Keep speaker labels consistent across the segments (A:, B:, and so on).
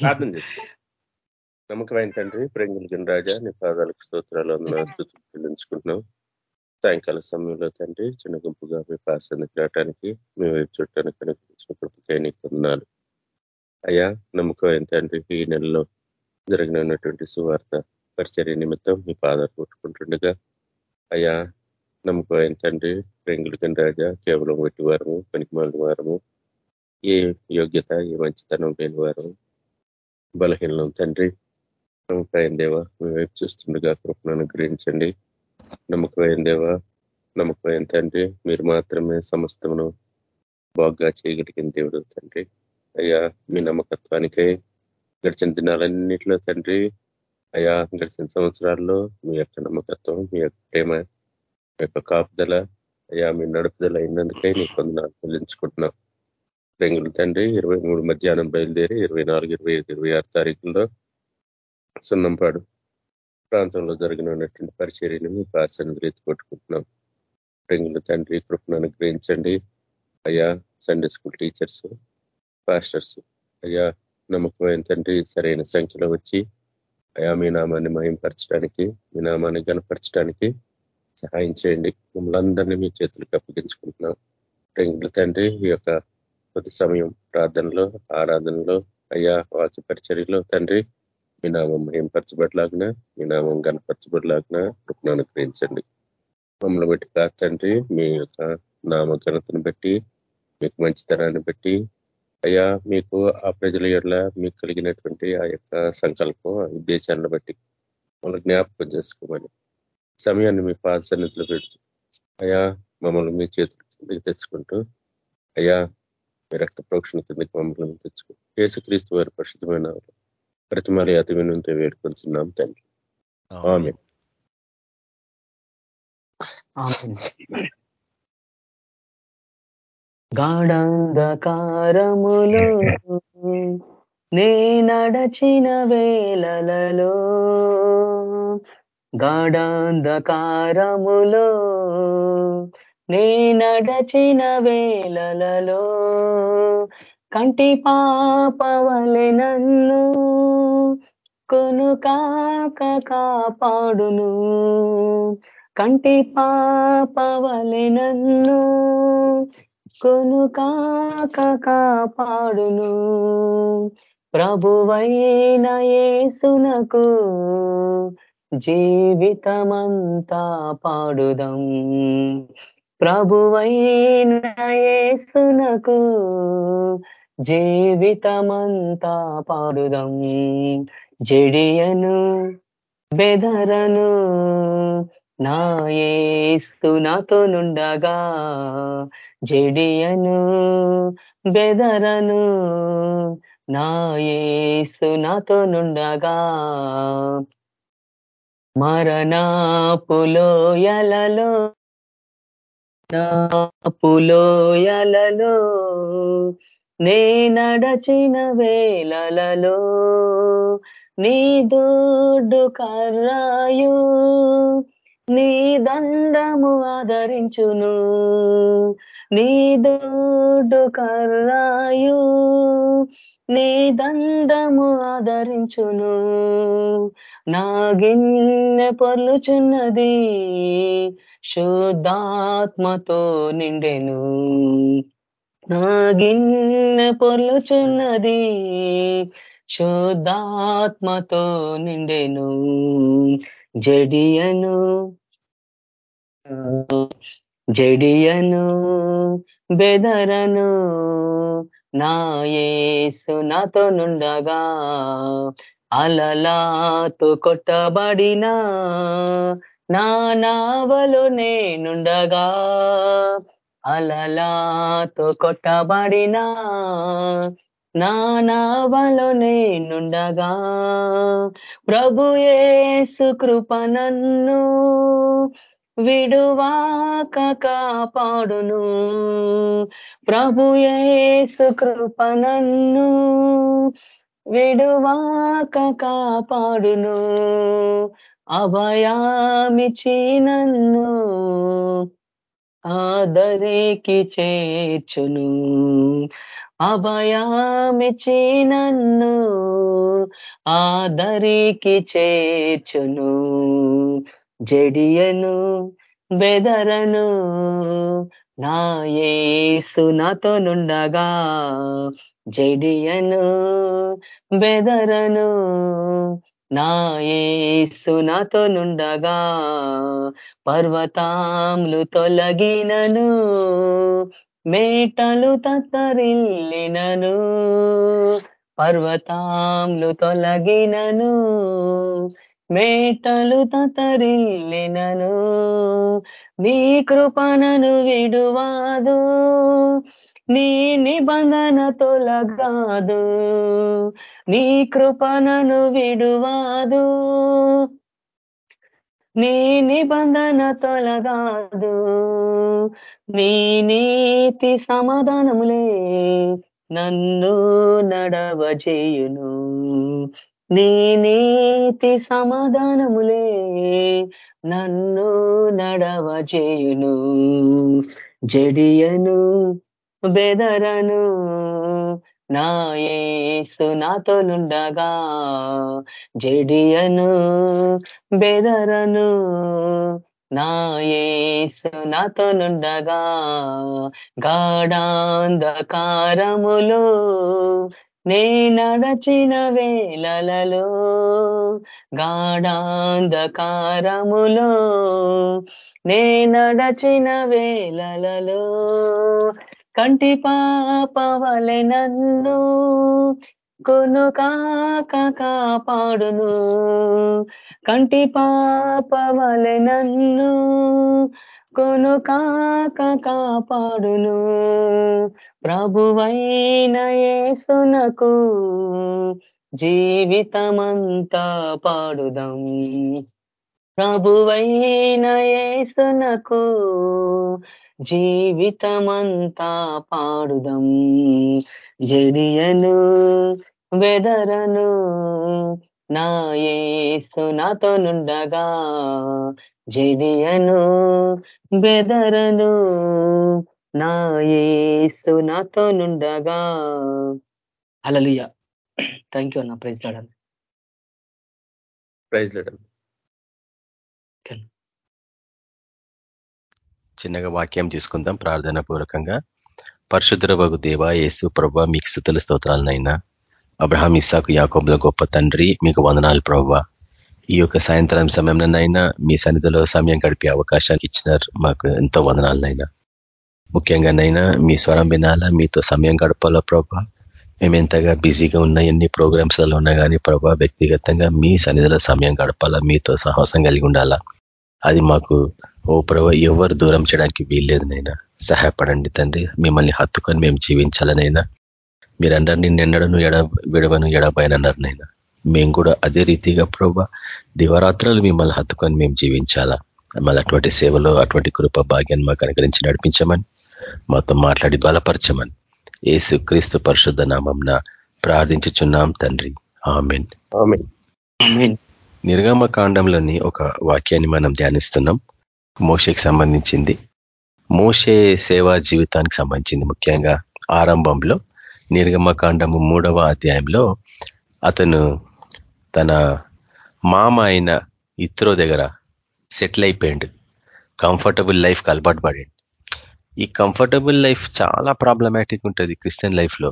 A: ప్రార్థన చేసుకో నమ్మకమైన తండ్రి ప్రేంగులగిన రాజా నీ పాదాలకు స్తోత్రాలు అందులో స్థుతులు చెల్లించుకుంటున్నాం. సాయంకాల సమయంలో తండ్రి చిన్న గుంపుగా మీ పాసందుకు రావటానికి మీ వైపు చూడటానికి కనుక కృపకై నీకు అయ్యా నమ్మకమైన తండ్రి ఈ నెలలో జరిగినటువంటి సువార్త పరిచర్య నిమిత్తం మీ పాదాలు కొట్టుకుంటుండగా అయ్యా నమ్మకమైన తండ్రి ప్రేంగులగిన రాజా కేవలం వట్టి వారము పనికిమాలిన వారము ఏ యోగ్యత ఏ మంచితనం లేని వారు బలహీనం తండ్రి. నమ్మకమైన దేవ మీ వైపు చూస్తుండగా కృపను అనుగ్రహించండి. నమ్మకమైన దేవ నమ్మకమైన తండ్రి మీరు మాత్రమే సమస్తమును బాగా చేయగలిగిన దేవుడు తండ్రి. అయ్యా మీ నమ్మకత్వానికై గడిచిన దినాలన్నింటిలో తండ్రి అయ్యా గడిచిన సంవత్సరాల్లో మీ యొక్క నమ్మకత్వం మీ యొక్క ప్రేమ మీ యొక్క కాపుదల అయ్యా మీ నడుపుదల అయినందుకై నీ కొందనాలు చెల్లించుకుంటున్నాం. బెంగుళూరు తండ్రి ఇరవై మూడు మధ్యాహ్నం బయలుదేరి ఇరవై నాలుగు ఇరవై ఐదు ఇరవై ఆరు తారీఖుల్లో సున్నంపాడు ప్రాంతంలో జరిగినటువంటి పరిచర్యను మీకు ఆసనలు కొట్టుకుంటున్నాం బెంగుళూరు తండ్రి కృపను అనుగ్రహించండి. అయ్యా సండే స్కూల్ టీచర్స్ పాస్టర్స్ అయ్యా నమ్మకమైన తండ్రి సరైన సంఖ్యలో వచ్చి అయా మీ నామాన్ని మయంపరచడానికి మీ నామాన్ని గనపరచడానికి సహాయం చేయండి. మమ్మల్ని అందరినీ మీ చేతులకు అప్పగించుకుంటున్నాం. రెంగుల తండ్రి ఈ యొక్క కొద్ది సమయం ప్రార్థనలో ఆరాధనలో అయ్యా వాక్య పరిచర్యలో తండ్రి మీ నామం మయంపరచబడలాగిన మీ నామం గనపరచబడలాగిన కృపను అనుగ్రహించండి. మమ్మల్ని బట్టి కాదు తండ్రి మీ యొక్క నామ ఘనతను బట్టి మీకు మంచితనాన్ని బట్టి అయ్యా మీకు ఆ ప్రజల ఎడల మీకు కలిగినటువంటి ఆ యొక్క సంకల్పం ఉద్దేశాలను బట్టి మమ్మల్ని జ్ఞాపకం చేసుకోమని సమయాన్ని మీ పాద సన్నిధిలో పెడుతూ అయా మమ్మల్ని మీ చేతులు కిందకి తెచ్చుకుంటూ అయ్యా రక్త ప్రోక్షణ కిందకి మమ్మల్ని తెచ్చుకుంటూ కేసుక్రీస్తు వారి పరిశుద్ధమైన ప్రతిమాలి అతి వినంత వేడుకొంచున్నాం తండ్రి. ఆమె
B: గాఢంధకారములు నే నడచిన వేలలో గాఢంధకారములో నే నడచిన వేలలో కంటి పాపవలె నన్ను కొను కాక కాపాడును. కంటి పాపవలె నన్ను కొను కాక కాపాడును. ప్రభువైన యేసునకు జీవితమంతా పాడుదం. ప్రభువైనయేసునకు జీవితమంతా పాడుదం. జడియను బెదరను నా నాతో నుండగా. జడియను బెదరను నా నాతో నుండగా. మరణాపులోయలలో పులోయలలో నే నడచిన వేలలో నీ దొడ్డు కర్రాయు నీ దండము ఆదరించును నీ దొడ్డు కర్రాయు నీ దండము ఆదరించును. నా గిన్నె పొర్లుచున్నది శుద్ధాత్మతో నిండెను. నా గిన్నె పొర్లుచున్నది శుద్ధాత్మతో నిండెను. జడియను జడియను బెదరను నా యేసు నాతో నుండగా అలలాతో కొట్టబడినా నా నావలో నేనుండగా అలలాతో కొట్టబడినా నా నావలో నేనుండగా ప్రభు యేసు కృప నన్ను విడువాక కాపాడును. ప్రభుయేసు కృప నన్ను విడువాక కాపాడును. అభయామిచి నన్ను ఆదరికి చేర్చును. అభయామిచి నన్ను ఆదరికి చేర్చును. జడియను బెదరను నా యేసు నాతో నుండగా. జడియను బెదరను నా యేసు నాతో నుండగా. పర్వతాములు తొలగినను మేటలు తత్తరిల్లినను. పర్వతాములు తొలగినను మేటలు తత్తరిల్లినను నీ కృపణను విడువాదు నీ నిబంధన తొలగాదు నీ కృపణను విడువాదు నీ నిబంధన తొలగాదు నీ నీతి సమాధానములే నన్ను నడవజేయును. నీ నీతి సమాధానములే నన్ను నడవజేయును జడియను బెదరను నా యేసు నాతో నుండగా. జడియను బెదరను నా యేసు నాతో నుండగా. గాఢాంధకారములో నే నడచిన వేళలలో గాఢాంధకారములో నే నడచిన వేళలలో కంటి పాపవలె నన్ను కొను కాక కాపాడును. కంటి పాపవలె నన్ను కొను కాక కాపాడును. ప్రభువైన యేసునకు జీవితమంతా పాడుదాం. ప్రభువైన యేసునకు జీవితమంతా పాడుదం. జడియను వెదరను నా యేసు నాతో నుండగా. జడియను బెదరను నా యేసు నాతో నుండగా. అలలుయ థ్యాంక్ యూ అన్న. ప్రైజ్ లాడన్
C: ప్రైజ్ లేడం
D: చిన్నగా వాక్యం తీసుకుందాం ప్రార్థన పూర్వకంగా. పరిశుద్ధ వగు దేవ యేసు ప్రభ మీకు స్థుతుల స్తోత్రాలనైనా. అబ్రహాం ఇస్సాకు యాకోబుల గొప్ప తండ్రి మీకు వందనాలు ప్రభావ ఈ యొక్క సాయంత్రం సమయంలోనైనా మీ సన్నిధిలో సమయం గడిపే అవకాశానికి ఇచ్చినారు మాకు ఎంతో వందనాలనైనా. ముఖ్యంగానైనా మీ స్వరం వినాలా? మీతో సమయం గడపాలా ప్రభా? మేము ఎంతగా బిజీగా ఉన్న ఎన్ని ప్రోగ్రామ్స్లలో ఉన్నా కానీ ప్రభా వ్యక్తిగతంగా మీ సన్నిధిలో సమయం గడపాలా? మీతో సాహసం కలిగి ఉండాలా? అది మాకు ఓ ప్రభా ఎవరు దూరం చేయడానికి వీల్లేదు నైనా. సహాయపడండి తండ్రి. మిమ్మల్ని హత్తుకొని మేము జీవించాలనైనా మీరందరినీ నిన్నడను ఎడ విడవను ఎడబోయనన్నారు నైనా. మేము కూడా అదే రీతిగా ప్రభా దివరాత్రులు మిమ్మల్ని హత్తుకొని మేము జీవించాలా? మళ్ళీ అటువంటి సేవలో అటువంటి కృప భాగ్యాన్ని మాకు అనుగ్రహించి నడిపించమని మాతో మాట్లాడి బలపరచమని ఏసు క్రీస్తు పరిశుద్ధ నామంన ప్రార్థించుచున్నాం తండ్రి. ఆమెన్. నిర్గమ కాండంలోని ఒక వాక్యాన్ని మనం ధ్యానిస్తున్నాం. మోషకి సంబంధించింది. మోషే సేవా జీవితానికి సంబంధించింది ముఖ్యంగా ఆరంభంలో నిర్గమకాండము మూడవ అధ్యాయంలో అతను తన మామ అయిన ఇత్రో దగ్గర సెటిల్ అయిపోయాడు కంఫర్టబుల్ లైఫ్కి అలవాటు పడాడు. ఈ కంఫర్టబుల్ లైఫ్ చాలా ప్రాబ్లమాటిక్ ఉంటుంది క్రిస్టియన్ లైఫ్లో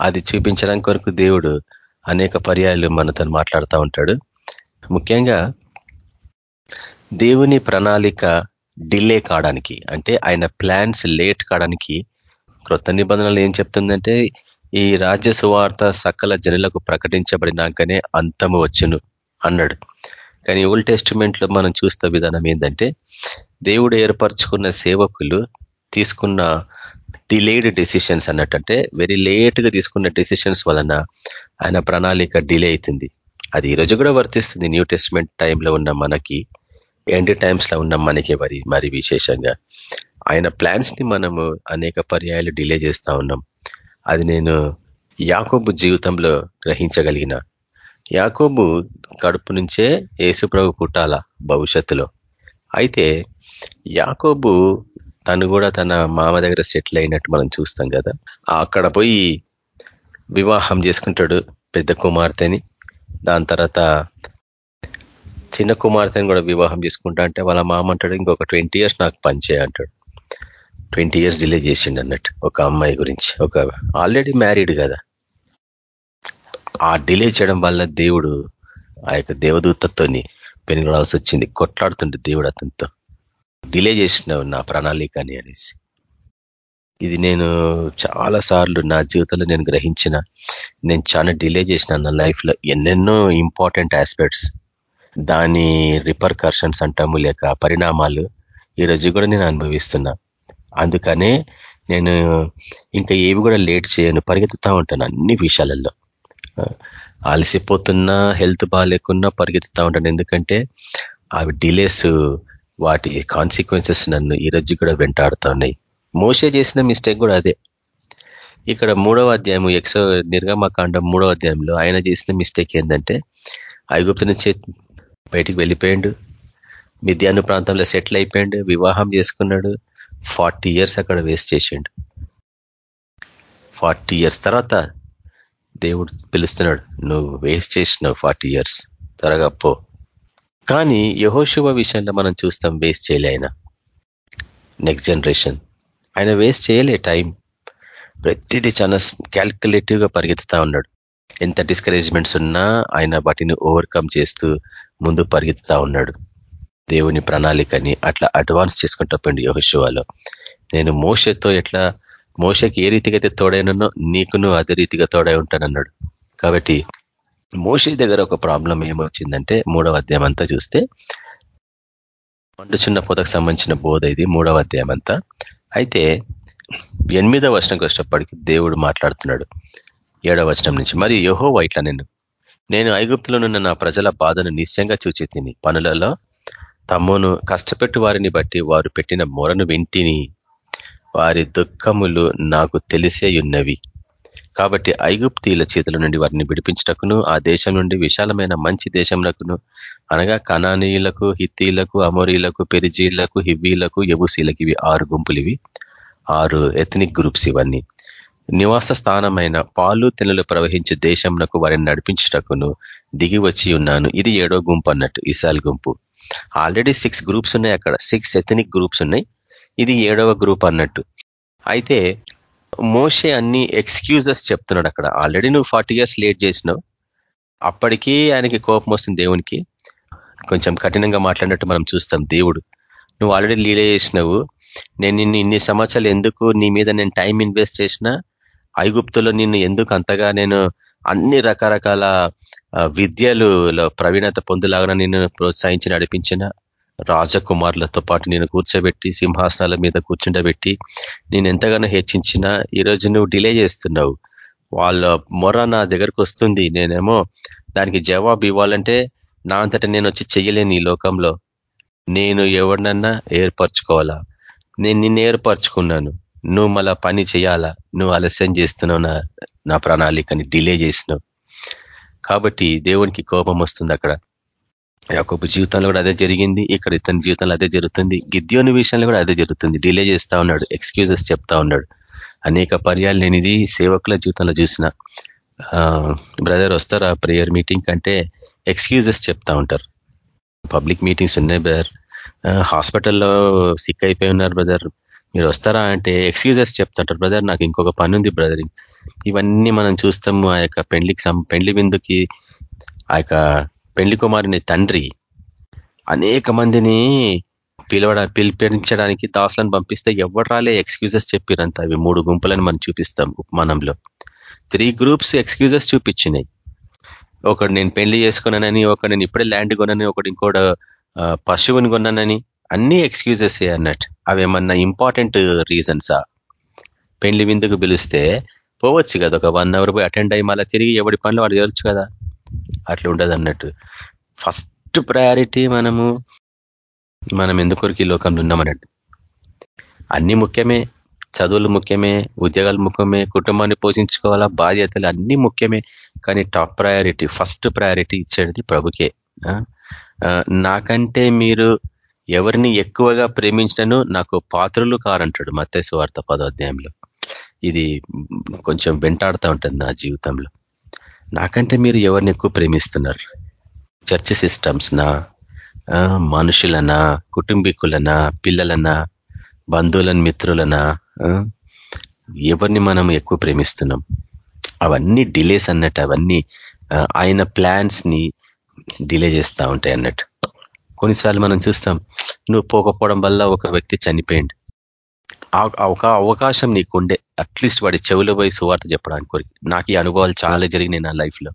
D: అది చూపించడానికి కొరకు దేవుడు అనేక పర్యాయాలు మనతో మాట్లాడుతూ ఉంటాడు. ముఖ్యంగా దేవుని ప్రణాళిక డిలే కావడానికి అంటే ఆయన ప్లాన్స్ లేట్ కావడానికి క్రొత్త నిబంధనలు ఏం చెప్తుందంటే ఈ రాజ్య సువార్త సకల జనులకు ప్రకటించబడినాకనే అంతము వచ్చును అన్నాడు. కానీ ఓల్డ్ టెస్టిమెంట్లో మనం చూస్తే విధానం ఏంటంటే దేవుడు ఏర్పరచుకున్న సేవకులు తీసుకున్న డిలేడ్ డెసిషన్స్ అన్నట్టంటే వెరీ లేట్గా తీసుకున్న డెసిషన్స్ వలన ఆయన ప్రణాళిక డిలే అవుతుంది అది ఈరోజు కూడా వర్తిస్తుంది. న్యూ టెస్ట్మెంట్ టైంలో ఉన్న మనకి ఎండ్ టైమ్స్లో ఉన్న మనకి మరి మరి విశేషంగా. ఆయన ప్లాన్స్ని మనము అనేక పర్యాయాలు డిలే చేస్తా ఉన్నాం. అది నేను యాకోబు జీవితంలో గ్రహించగలిగిన యాకోబు కడుపు నుంచే యేసుప్రభు పుట్టాల భవిష్యత్తులో. అయితే యాకోబు తను కూడా తన మామ దగ్గర సెటిల్ అయినట్టు మనం చూస్తాం కదా. అక్కడ పోయి వివాహం చేసుకుంటాడు పెద్ద కుమార్తెని. దాని తర్వాత చిన్న కుమార్తెని కూడా వివాహం చేసుకుంటా అంటే వాళ్ళ మామ అంటాడు ఇంకొక ట్వంటీ ఇయర్స్ నాకు పనిచేయ అంటాడు. ట్వంటీ ఇయర్స్ డిలే చేసిండు అన్నట్టు ఒక అమ్మాయి గురించి. ఒక ఆల్రెడీ మ్యారీడ్ కదా. ఆ డిలే చేయడం వల్ల దేవుడు ఆ యొక్క దేవదూతతోని పెనుగొడాల్సి వచ్చింది. కొట్లాడుతుండే దేవుడు అతనితో డిలే చేసినావు నా ప్రణాళికని అనేసి. ఇది నేను చాలా సార్లు నా జీవితంలో నేను గ్రహించిన నేను చాలా డిలే చేసిన నా లైఫ్లో ఎన్నెన్నో ఇంపార్టెంట్ ఆస్పెక్ట్స్. దాని రిపర్కర్షన్స్ అంటాము లేక పరిణామాలు ఈ రోజు కూడా నేను అనుభవిస్తున్నా. అందుకనే నేను ఇంకా ఏవి కూడా లేట్ చేయను పరిగెత్తుతూ ఉంటాను అన్ని విషయాలలో. అలసిపోతున్నా హెల్త్ బాగాలేకున్నా పరిగెత్తుతూ ఉంటాను. ఎందుకంటే అవి డిలేస్ వాటి కాన్సిక్వెన్సెస్ నన్ను ఈ రోజు కూడా వెంటాడుతూ ఉన్నాయి. మోసే చేసిన మిస్టేక్ కూడా అదే. ఇక్కడ మూడవ అధ్యాయము ఎక్సో నిర్గమకాండం మూడవ అధ్యాయంలో ఆయన చేసిన మిస్టేక్ ఏంటంటే ఐగుప్తు నుంచి బయటికి వెళ్ళిపోయాడు. మిద్యాను ప్రాంతంలో సెటిల్ అయిపోయాడు. వివాహం చేసుకున్నాడు. ఫార్టీ ఇయర్స్ అక్కడ వేస్ట్ చేసిండు. ఫార్టీ ఇయర్స్ తర్వాత దేవుడు పిలుస్తున్నాడు నువ్వు వేస్ట్ చేసినావు ఫార్టీ ఇయర్స్. త్వరగా పో. కానీ యహోశివ విషయంలో మనం చూస్తాం వేస్ట్ చేయలే ఆయన. నెక్స్ట్ జనరేషన్ ఆయన వేస్ట్ చేయలే టైం. ప్రతిదీ చాలా క్యాల్కులేటివ్గా పరిగెత్తుతా ఉన్నాడు. ఎంత డిస్కరేజ్మెంట్స్ ఉన్నా ఆయన వాటిని ఓవర్కమ్ చేస్తూ ముందు పరిగెత్తుతా ఉన్నాడు. దేవుని ప్రణాళికని అట్లా అడ్వాన్స్ చేసుకుంటా పోయింది యోహశువాలో నేను మోసతో ఎట్లా మోసకి ఏ రీతిగా అయితే తోడైనో నీకును అదే రీతిగా తోడై ఉంటానన్నాడు. కాబట్టి మోషి దగ్గర ఒక ప్రాబ్లం ఏమొచ్చిందంటే మూడవ అధ్యాయం అంతా చూస్తే చిన్న పొదకు సంబంధించిన బోధ ఇది మూడవ అధ్యాయం అంతా. అయితే ఎనిమిదవ వచనంకి వచ్చేటప్పటికి దేవుడు మాట్లాడుతున్నాడు ఏడవ వచనం నుంచి. మరి యహో ఇట్లా నేను నేను ఐగుప్తులోనున్న నా ప్రజల బాధను నిశ్చయంగా చూచి తిని పనులలో తమ్మును కష్టపెట్టు వారిని బట్టి వారు పెట్టిన మొరను వింటిని. వారి దుఃఖములు నాకు తెలిసే ఉన్నవి కాబట్టి ఐగుప్తీల చేతుల నుండి వారిని విడిపించటకును ఆ దేశం నుండి విశాలమైన మంచి దేశంలకును అనగా కణానీయులకు హిత్తీలకు అమోరీలకు పెరిజీలకు హివ్వీలకు ఎబుసీలకు ఇవి ఆరు గుంపులు ఇవి ఆరు ఎథనిక్ గ్రూప్స్ ఇవన్నీ. నివాస స్థానమైన పాలు తెల్లలు ప్రవహించే దేశంలకు వారిని నడిపించటకును దిగి వచ్చి ఉన్నాను. ఇది ఏడో గుంపు అన్నట్టు ఇసాల్ గుంపు. ఆల్రెడీ సిక్స్ గ్రూప్స్ ఉన్నాయి అక్కడ. సిక్స్ ఎథనిక్ గ్రూప్స్ ఉన్నాయి. ఇది ఏడవ గ్రూప్ అన్నట్టు. అయితే మోషే అన్ని ఎక్స్క్యూజెస్ చెప్తున్నాడు అక్కడ. ఆల్రెడీ నువ్వు ఫార్టీ ఇయర్స్ లేట్ చేసినావు. అప్పటికీ ఆయనకి కోపం వస్తుంది దేవునికి. కొంచెం కఠినంగా మాట్లాడినట్టు మనం చూస్తాం దేవుడు. నువ్వు ఆల్రెడీ లీడ్ చేసినావు. నేను నిన్ను ఇన్ని సంవత్సరాలు ఎందుకు నీ మీద నేను టైం ఇన్వెస్ట్ చేసిన? ఐగుప్తులో నిన్ను ఎందుకు అంతగా నేను అన్ని రకరకాల విద్యలు ప్రవీణత పొందులాగా నిన్ను ప్రోత్సహించి నడిపించిన? రాజకుమారులతో పాటు నేను కూర్చోబెట్టి సింహాసనాల మీద కూర్చుండబెట్టి నేను ఎంతగానో హెచ్చించినా ఈరోజు నువ్వు డిలే చేస్తున్నావు. వాళ్ళ మొర నా దగ్గరకు వస్తుంది. నేనేమో దానికి జవాబు ఇవ్వాలంటే నా అంతటా నేను వచ్చి చెయ్యలేను ఈ లోకంలో. నేను ఎవరినన్నా ఏర్పరచుకోవాలా? నేను నిన్ను ఏర్పరచుకున్నాను. నువ్వు మళ్ళా పని చేయాలా? నువ్వు ఆలస్యం చేస్తున్నావు నా నా ప్రణాళికని డిలే చేసినావు కాబట్టి దేవునికి కోపం వస్తుంది అక్కడ. యాకొక జీవితంలో కూడా అదే జరిగింది ఇక్కడ ఇతని జీవితంలో అదే జరుగుతుంది. గిద్యోని విషయంలో కూడా అదే జరుగుతుంది. డిలే చేస్తూ ఉన్నాడు ఎక్స్క్యూజెస్ చెప్తా ఉన్నాడు. అనేక పర్యాలు నేను ఇది సేవకుల జీవితంలో చూసిన. బ్రదర్ వస్తారా ప్రేయర్ మీటింగ్ కంటే ఎక్స్క్యూజెస్ చెప్తా ఉంటారు. పబ్లిక్ మీటింగ్స్ ఉన్నాయి బ్రదర్. హాస్పిటల్లో సిక్ అయిపోయి ఉన్నారు బ్రదర్. మీరు వస్తారా అంటే ఎక్స్క్యూజెస్ చెప్తుంటారు. బ్రదర్ నాకు ఇంకొక పని ఉంది బ్రదర్. ఇవన్నీ మనం చూస్తాము. ఆ యొక్క పెళ్ళికి పెండ్లి విందుకి ఆ యొక్క పెళ్ళి కుమారుని తండ్రి. అనేక మందిని పిలవడా పిలిపించడానికి దాసులను పంపిస్తే ఎవరు రాలే ఎక్స్క్యూజెస్ చెప్పిరంత. అవి మూడు గుంపులను మనం చూపిస్తాం ఉపమానంలో. త్రీ గ్రూప్స్ ఎక్స్క్యూజెస్ చూపించినాయి. ఒకడు నేను పెళ్ళి చేసుకున్నానని ఒకడు నేను ఇప్పుడే ల్యాండ్ కొన్నానని ఒకటి ఇంకోటి పశువుని కొన్నానని అన్ని ఎక్స్క్యూజెస్ అన్నట్టు. అవి ఏమన్నా ఇంపార్టెంట్ రీజన్సా? పెళ్ళి విందుకు పిలిస్తే పోవచ్చు కదా ఒక వన్ అవర్ పోయి అటెండ్ అయ్యి మళ్ళీ తిరిగి ఎవడి పనులు వాడు చేయొచ్చు కదా. అట్లా ఉండదు అన్నట్టు ఫస్ట్ ప్రయారిటీ మనము మనం ఎందుకొరికి ఈ లోకంలో ఉన్నామన్నట్టు. అన్ని ముఖ్యమే చదువులు ముఖ్యమే ఉద్యోగాలు ముఖ్యమే కుటుంబాన్ని పోషించుకోవాలా బాధ్యతలు అన్ని ముఖ్యమే కానీ టాప్ ప్రయారిటీ ఫస్ట్ ప్రయారిటీ ఇచ్చేది ప్రభుకే. నాకంటే మీరు ఎవరిని ఎక్కువగా ప్రేమించినను నాకు పాత్రలు కారంటాడు మత్తేసు వార్త పదోధ్యాయంలో ఇది కొంచెం వెంటాడుతూ ఉంటుంది నా జీవితంలో. నాకంటే మీరు ఎవరిని ఎక్కువ ప్రేమిస్తున్నారు? చర్చ్ సిస్టమ్స్నా మనుషులనా కుటుంబీకులనా పిల్లలనా బంధువులను మిత్రులనా ఎవరిని మనం ఎక్కువ ప్రేమిస్తున్నాం? అవన్నీ డిలేస్ అన్నట్టు అవన్నీ ఆయన ప్లాన్స్ని డిలే చేస్తూ ఉంటాయి అన్నట్టు. కొన్నిసార్లు మనం చూస్తాం నువ్వు పోకపోవడం వల్ల ఒక వ్యక్తి చనిపోయింది ఒక అవకాశం నీకుండే. అట్లీస్ట్ వాడి చెవిలో పోయి సువార్త చెప్పడానికి కోరిక నాకు ఈ అనుభవాలు చాలా జరిగినాయి నా లైఫ్లో.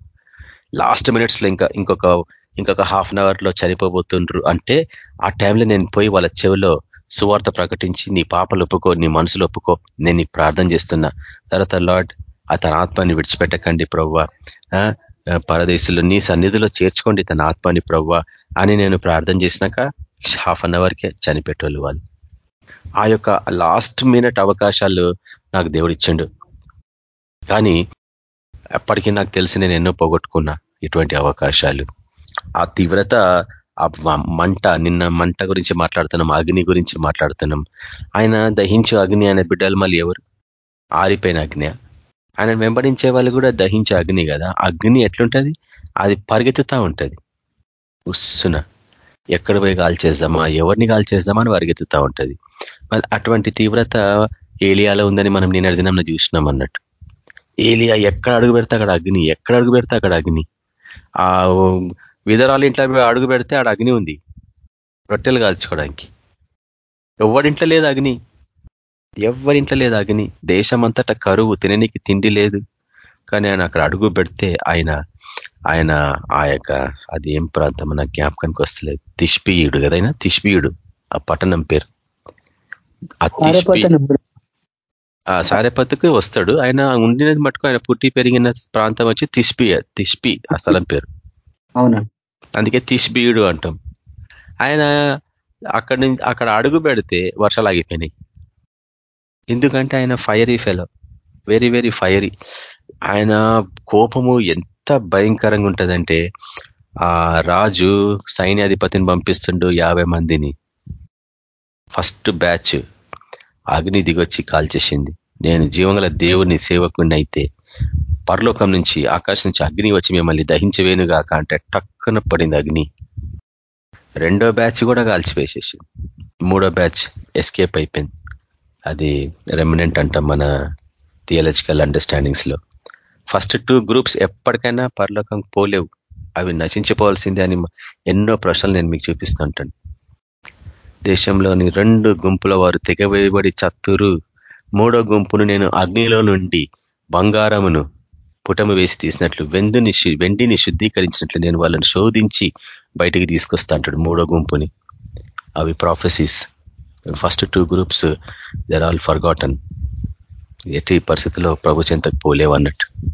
D: లాస్ట్ మినిట్స్లో ఇంకా ఇంకొక ఇంకొక హాఫ్ అన్ అవర్లో చనిపోబోతుండ్రు అంటే ఆ టైంలో నేను పోయి వాళ్ళ చెవిలో సువార్త ప్రకటించి నీ పాపలు ఒప్పుకో నీ మనసులు ఒప్పుకో నేను నీకు ప్రార్థన చేస్తున్నా. తర్వాత లార్డ్ అతని ఆత్మాన్ని విడిచిపెట్టకండి ప్రవ్వ. పరదేశులు నీ సన్నిధిలో చేర్చుకోండి తన ఆత్మాని ప్రవ్వ అని నేను ప్రార్థన చేసినాక హాఫ్ అన్ అవర్కే చనిపెట్టేవాళ్ళు వాళ్ళు. ఆ యొక్క లాస్ట్ మినిట్ అవకాశాలు నాకు దేవుడు ఇచ్చిండు కానీ అప్పటికీ నాకు తెలిసి నేను ఎన్నో పోగొట్టుకున్నా ఇటువంటి అవకాశాలు. ఆ తీవ్రత ఆ మంట నిన్న మంట గురించి మాట్లాడుతున్నాం అగ్ని గురించి మాట్లాడుతున్నాం. ఆయన దహించు అగ్ని అనే బిడ్డలు మళ్ళీ ఎవరు? ఆరిపోయిన అగ్ని. ఆయన వెంబడించే వాళ్ళు కూడా దహించే అగ్ని కదా. అగ్ని ఎట్లుంటుంది? అది పరిగెత్తుతా ఉంటుంది. ఉస్సున. ఎక్కడ పోయి గాల్చేద్దామా? ఎవరిని గాల్చేద్దామా అని పరిగెత్తుతా ఉంటుంది. మళ్ళీ అటువంటి తీవ్రత ఏలియాలో ఉందని మనం నేను దినంలో చూసినాం అన్నట్టు. ఏలియా ఎక్కడ అడుగు పెడితే అక్కడ అగ్ని ఎక్కడ అడుగు పెడితే అక్కడ అగ్ని. ఆ విధరాలు ఇంట్లో అడుగు పెడితే ఆడ అగ్ని ఉంది. రొట్టెలు కాల్చుకోవడానికి. ఎవరింట్లో లేదు అగ్ని. ఎవరింట్లో లేదు అగ్ని. దేశమంతటా కరువు తిననికి తిండి లేదు. కానీ ఆయన అక్కడ అడుగు పెడితే ఆయన ఆయన ఆ యొక్క అది ఏం ప్రాంతం నా జ్ఞాపకానికి వస్తలేదు. తిష్పీయుడు కదా ఆయన? తిష్పీయుడు. ఆ పట్టణం పేరు. సారేపత్తుకు వస్తాడు. ఆయన ఉండినది మటుకు ఆయన పుట్టి పెరిగిన ప్రాంతం వచ్చి తిష్పి తిష్పి ఆ స్థలం పేరు.
B: అవునా?
D: అందుకే తిష్బీయుడు అంటాం. ఆయన అక్కడి నుంచి అక్కడ అడుగు పెడితే వర్షాలు ఆగిపోయినాయి. ఎందుకంటే ఆయన fiery fellow very very fiery ఆయన కోపము ఎంత భయంకరంగా ఉంటుందంటే ఆ రాజు సైన్యాధిపతిని పంపిస్తుండు యాభై మందిని. ఫస్ట్ బ్యాచ్ అగ్ని దిగొచ్చి కాల్చేసింది. నేను జీవంగల దేవుని సేవకుని అయితే పరలోకం నుంచి ఆకాశం నుంచి అగ్ని వచ్చి మిమ్మల్ని దహించవేనుగాక అంటే టక్కున పడింది అగ్ని. రెండో బ్యాచ్ కూడా కాల్చివేసేసింది. మూడో బ్యాచ్ ఎస్కేప్ అయిపోయింది. అది రెమినెంట్ అంటాం మన థియలజికల్ అండర్స్టాండింగ్స్లో. ఫస్ట్ టూ గ్రూప్స్ ఎప్పటికైనా పరలోకం పోలేవు. అవి నశించిపోవాల్సిందే అని ఎన్నో ప్రశ్నలు నేను మీకు చూపిస్తూ ఉంటాను దేశంలోని రెండు గుంపుల వారు తెగవేయబడి చత్తురు. మూడో గుంపును నేను అగ్నిలో నుండి బంగారమును పుటము వేసి తీసినట్లు వెందుని వెండిని శుద్ధీకరించినట్లు నేను వాళ్ళని శోధించి బయటికి తీసుకొస్తా అంటాడు మూడో గుంపుని. అవి prophecies first two groups they're all forgotten ఎట్టి పరిస్థితుల్లో ప్రభు చెంతకు పోలేవు అన్నట్టు.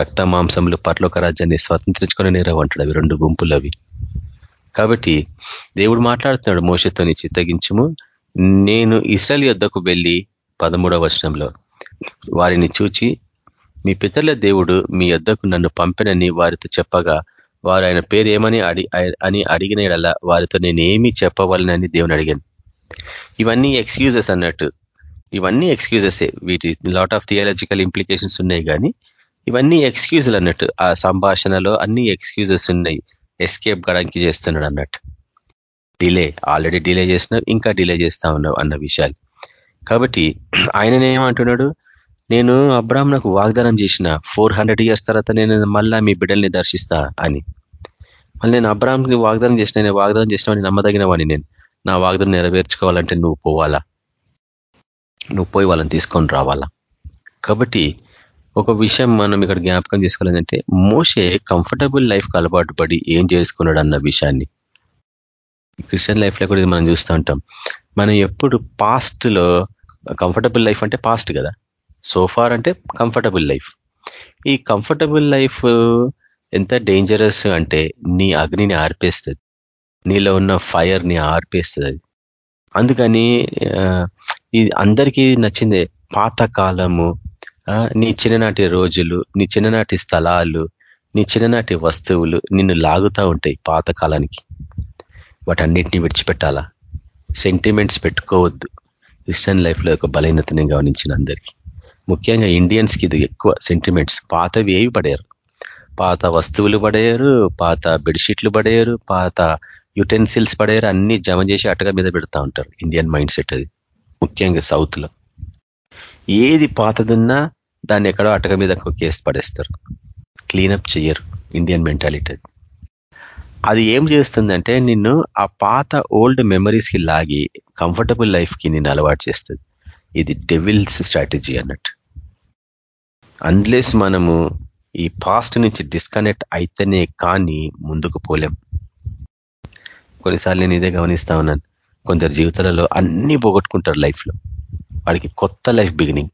D: రక్త మాంసములు పర్లోక రాజ్యాన్ని స్వతంత్రించుకొని నేరవు అంటాడు అవి రెండు గుంపులు అవి. కాబట్టి దేవుడు మాట్లాడుతున్నాడు మోసతోని చిత్తగించము. నేను ఇస్రాయల్ యొద్దకు వెళ్ళి పదమూడవ వచనంలో వారిని చూచి మీ పితరుల దేవుడు మీ యొద్దకు నన్ను పంపినని వారితో చెప్పగా వారు ఆయన పేరు ఏమని అడి అని అడిగిన వారితో నేను ఏమీ చెప్పవాలనని దేవుని అడిగాను. ఇవన్నీ ఎక్స్క్యూజెస్ అన్నట్టు. ఇవన్నీ ఎక్స్క్యూజెసే వీటి లాట్ ఆఫ్ థియాలజికల్ ఇంప్లికేషన్స్ ఉన్నాయి కానీ ఇవన్నీ ఎక్స్క్యూజులు అన్నట్టు. ఆ సంభాషణలో అన్ని ఎక్స్క్యూజెస్ ఉన్నాయి. ఎస్కేప్ గడానికి చేస్తున్నాడు అన్నట్టు. డిలే ఆల్రెడీ డిలే చేసినావు ఇంకా డిలే చేస్తా ఉన్నావు అన్న విషయాలు. కాబట్టి ఆయన ఏమంటున్నాడు? నేను అబ్రాహ్మణకు వాగ్దానం చేసిన ఫోర్ హండ్రెడ్ ఇయర్స్ తర్వాత నేను మళ్ళా మీ బిడ్డల్ని దర్శిస్తా అని. మళ్ళీ నేను అబ్రాహ్మకి వాగ్దానం చేసిన నేను వాగ్దానం చేసినవని నమ్మదగిన వాడిని నేను. నా వాగ్దానం నెరవేర్చుకోవాలంటే నువ్వు పోవాలా? నువ్వు పోయి వాళ్ళని తీసుకొని రావాలా? కాబట్టి ఒక విషయం మనం ఇక్కడ జ్ఞాపకం చేసుకోవాలంటే మోసే కంఫర్టబుల్ లైఫ్కి అలవాటు పడి ఏం చేసుకున్నాడు అన్న విషయాన్ని. క్రిస్టియన్ లైఫ్లో కూడా మనం చూస్తూ ఉంటాం. మనం ఎప్పుడు పాస్ట్లో కంఫర్టబుల్ లైఫ్ అంటే పాస్ట్ కదా. సోఫార్ అంటే కంఫర్టబుల్ లైఫ్ ఈ కంఫర్టబుల్ లైఫ్ ఎంత డేంజరస్ అంటే నీ అగ్నిని ఆర్పేస్తుంది. నీలో ఉన్న ఫైర్ని ఆర్పేస్తుంది. అది అందుకని ఇది అందరికీ నచ్చిందే పాత కాలము నీ చిన్ననాటి రోజులు నీ చిన్ననాటి స్థలాలు నీ చిన్ననాటి వస్తువులు నిన్ను లాగుతూ ఉంటాయి పాత కాలానికి వాటన్నిటిని విడిచిపెట్టాలా? సెంటిమెంట్స్ పెట్టుకోవద్దు. క్రిస్టియన్ లైఫ్లో ఒక బలహీనత నేను గమనించిన అందరికీ. ముఖ్యంగా ఇండియన్స్కి ఇది ఎక్కువ సెంటిమెంట్స్ పాతవి ఏవి పడేయరు. పాత వస్తువులు పడేయరు పాత బెడ్షీట్లు పడేయరు పాత యుటెన్సిల్స్ పడేయరు అన్ని జమ చేసి అటక మీద పెడతా ఉంటారు ఇండియన్ మైండ్ సెట్ అది. ముఖ్యంగా సౌత్లో. ఏది పాతదున్నా దాన్ని ఎక్కడో అటక మీద కేసు పడేస్తారు. క్లీనప్ చేయరు ఇండియన్ మెంటాలిటీ అది. అది ఏం చేస్తుందంటే నిన్ను ఆ పాత ఓల్డ్ మెమరీస్కి లాగి కంఫర్టబుల్ లైఫ్కి నిన్ను అలవాటు చేస్తుంది. ఇది డెవిల్స్ స్ట్రాటజీ అన్నట్టు. అన్లెస్ మనము ఈ పాస్ట్ నుంచి డిస్కనెక్ట్ అయితేనే కానీ ముందుకు పోలేం. కొన్నిసార్లు నేను ఇదే గమనిస్తా ఉన్నాను. కొందరు జీవితాలలో అన్ని పోగొట్టుకుంటారు లైఫ్లో వాడికి కొత్త లైఫ్ బిగినింగ్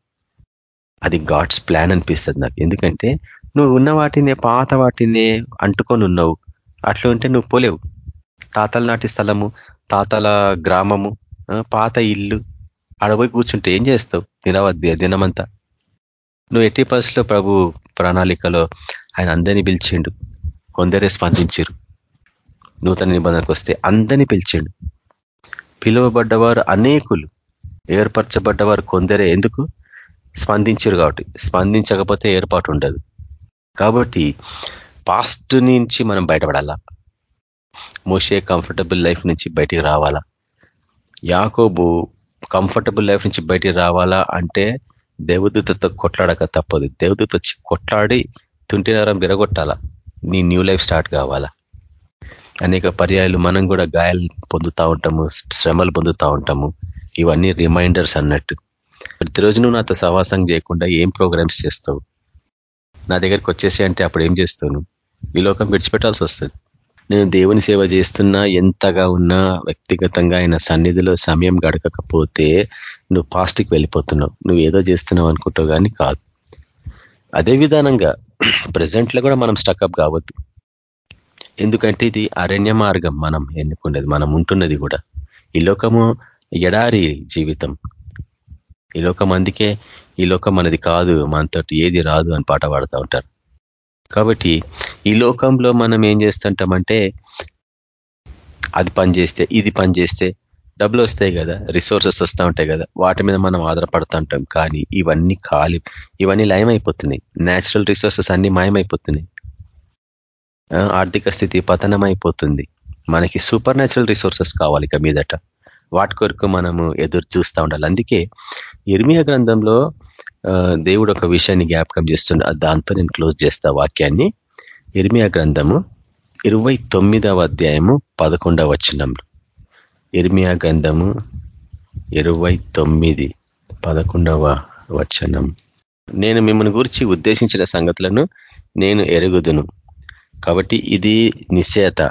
D: అది గాడ్స్ ప్లాన్ అనిపిస్తుంది నాకు. ఎందుకంటే నువ్వు ఉన్న వాటినే పాత వాటినే అంటుకొని ఉన్నావు. అట్లా ఉంటే నువ్వు పోలేవు. తాతల నాటి స్థలము తాతల గ్రామము పాత ఇల్లు ఆడపోయి కూర్చుంటే ఏం చేస్తావు? దినవద్ది దినమంతా. నువ్వు ఎట్టి పరిస్థితిలో ప్రభు ప్రణాళికలో ఆయన అందరినీ పిలిచిండు. కొందరే స్పందించారు నూతన నిబంధనకు వస్తే అందరినీ పిలిచిండు. పిలువబడ్డవారు అనేకులు ఏర్పరచబడ్డవారు కొందరే. ఎందుకు? స్పందించరు కాబట్టి. స్పందించకపోతే ఏర్పాటు ఉండదు. కాబట్టి పాస్ట్ నుంచి మనం బయటపడాలా? మోసే కంఫర్టబుల్ లైఫ్ నుంచి బయటికి రావాలా? యాకోబు కంఫర్టబుల్ లైఫ్ నుంచి బయటికి రావాలా అంటే దేవదూతతో కొట్లాడక తప్పదు. దేవదూత వచ్చి కొట్లాడి తుంటినారం విరగొట్టాలా? నీ న్యూ లైఫ్ స్టార్ట్ కావాలా? అనేక పర్యాయాలు మనం కూడా గాయాలు పొందుతూ ఉంటాము శ్రమలు పొందుతూ ఉంటాము. ఇవన్నీ రిమైండర్స్ అన్నట్టు. ప్రతిరోజు నువ్వు నాతో సవాసం చేయకుండా ఏం ప్రోగ్రామ్స్ చేస్తావు? నా దగ్గరికి వచ్చేసి అంటే అప్పుడు ఏం చేస్తావు ఈ లోకం విడిచిపెట్టాల్సి వస్తుంది. నేను దేవుని సేవ చేస్తున్నా ఎంతగా ఉన్నా వ్యక్తిగతంగా ఆయన సన్నిధిలో సమయం గడకకపోతే నువ్వు పాస్ట్కి వెళ్ళిపోతున్నావు. నువ్వు ఏదో చేస్తున్నావు అనుకుంటావు కానీ కాదు. అదే విధానంగా ప్రజెంట్లో కూడా మనం స్టక్అప్ కావద్దు. ఎందుకంటే ఇది అరణ్య మార్గం మనం ఎన్నుకునేది మనం ఉంటున్నది కూడా. ఈ లోకము ఎడారి జీవితం. ఈ లోకం అందుకే ఈ లోకం మనది కాదు మనతోటి ఏది రాదు అని పాట పాడుతూ ఉంటారు. కాబట్టి ఈ లోకంలో మనం ఏం చేస్తుంటామంటే అది పని చేస్తే ఇది పని చేస్తే డబ్బులు వస్తాయి కదా రిసోర్సెస్ వస్తూ ఉంటాయి కదా వాటి మీద మనం ఆధారపడుతూ ఉంటాం కానీ ఇవన్నీ ఖాళీ ఇవన్నీ లయమైపోతున్నాయి. న్యాచురల్ రిసోర్సెస్ అన్ని మాయమైపోతున్నాయి. ఆర్థిక స్థితి పతనం అయిపోతుంది మనకి సూపర్ న్యాచురల్ రిసోర్సెస్ కావాలి ఇక మీదట. వాటి కొరకు మనము ఎదురు చూస్తూ ఉండాలి. అందుకే ఇర్మియా గ్రంథంలో దేవుడు ఒక విషయాన్ని జ్ఞాపకం చేస్తుండ. దాంతో నేను క్లోజ్ చేస్తా వాక్యాన్ని. ఇర్మియా గ్రంథము ఇరవై తొమ్మిదవ అధ్యాయము పదకొండవ వచనంలో. ఇర్మియా గ్రంథము ఇరవై తొమ్మిది పదకొండవ వచనం. నేను మిమ్మల్ని గురించి ఉద్దేశించిన సంగతులను నేను ఎరుగుదును. కాబట్టి ఇది నిశ్చేత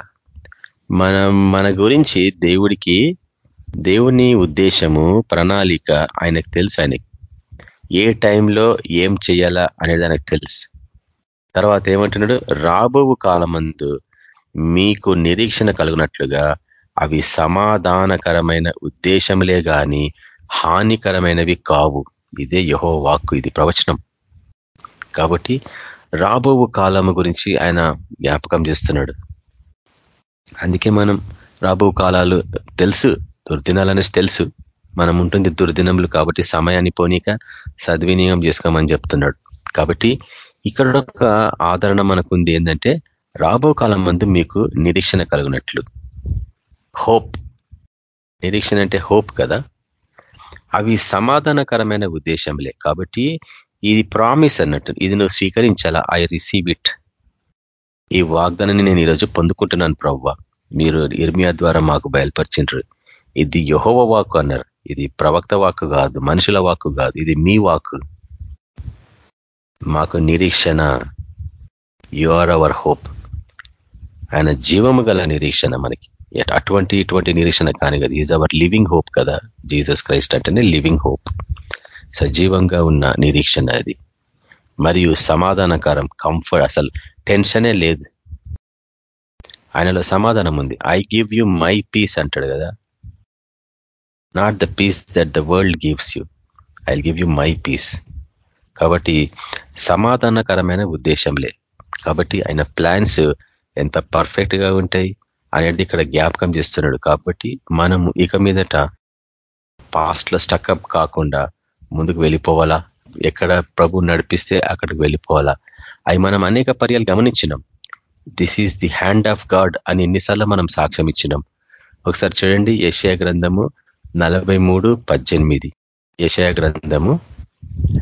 D: మన మన గురించి దేవుడికి దేవుని ఉద్దేశము ప్రణాళిక ఆయనకు తెలుసు ఆయనకి. ఏ టైంలో ఏం చేయాలా అనేది ఆయనకు తెలుసు. తర్వాత ఏమంటున్నాడు? రాబోవు కాలమందు మీకు నిరీక్షణ కలుగునట్లుగా అవి సమాధానకరమైన ఉద్దేశములే గాని హానికరమైనవి కావు. ఇదే యహో వాక్కు ఇది ప్రవచనం. కాబట్టి రాబోవు కాలము గురించి ఆయన జ్ఞాపకం చేస్తున్నాడు. అందుకే మనం రాబో కాలాలు తెలుసు దుర్దినాలనేసి తెలుసు. మనం ఉంటుంది దుర్దినములు కాబట్టి సమయాన్ని పోనీక సద్వినియోగం చేసుకోమని చెప్తున్నాడు. కాబట్టి ఇక్కడ ఒక ఆదరణ మనకు ఉంది ఏంటంటే రాబో కాలం మందు మీకు నిరీక్షణ కలుగునట్లు. హోప్. నిరీక్షణ అంటే హోప్ కదా? అవి సమాధానకరమైన ఉద్దేశంలే కాబట్టి ఇది ప్రామిస్ అన్నట్టు ఇది నువ్వు స్వీకరించాలా? I receive it. ఈ వాగ్దానాన్ని నేను ఈరోజు పొందుకుంటున్నాను ప్రవ్వ. మీరు ఇర్మియా ద్వారా మాకు బయలుపరిచిండ్రు ఇది యహోవ వాకు అన్నారు. ఇది ప్రవక్త వాక్కు కాదు మనుషుల వాక్కు కాదు ఇది మీ వాక్కు. మాకు నిరీక్షణ. యు ఆర్ అవర్ హోప్ ఆయన జీవము గల నిరీక్షణ మనకి. అటువంటి ఇటువంటి నిరీక్షణ కాని కదా. ఈజ్ అవర్ లివింగ్ హోప్ కదా. జీసస్ క్రైస్ట్ అంటేనే లివింగ్ హోప్ సజీవంగా ఉన్న నిరీక్షణ అది. మరియు సమాధానకరం కంఫర్ట్ అసలు టెన్షనే లేదు. ఆయనలో సమాధానం ఉంది. I give you my peace అంటాడు కదా. Not the peace that the world gives you I give you my peace కాబట్టి సమాధానకరమైన ఉద్దేశంలే. కాబట్టి ఆయన ప్లాన్స్ ఎంత పర్ఫెక్ట్గా ఉంటాయి అనేది ఇక్కడ జ్ఞాపకం చేస్తున్నాడు. కాబట్టి మనం ఇక మీదట పాస్ట్లో స్టక్అప్ కాకుండా ముందుకు వెళ్ళిపోవాలా? ఎక్కడ ప్రభు నడిపిస్తే అక్కడికి వెళ్ళిపోవాలా? అవి మనం అనేక పర్యాలు గమనించినాం. This is the hand of God అని ఎన్నిసార్లు మనం సాక్ష్యం ఇచ్చినాం. ఒకసారి చూడండి యశయ గ్రంథము నలభై మూడు పద్దెనిమిది. యశయ గ్రంథము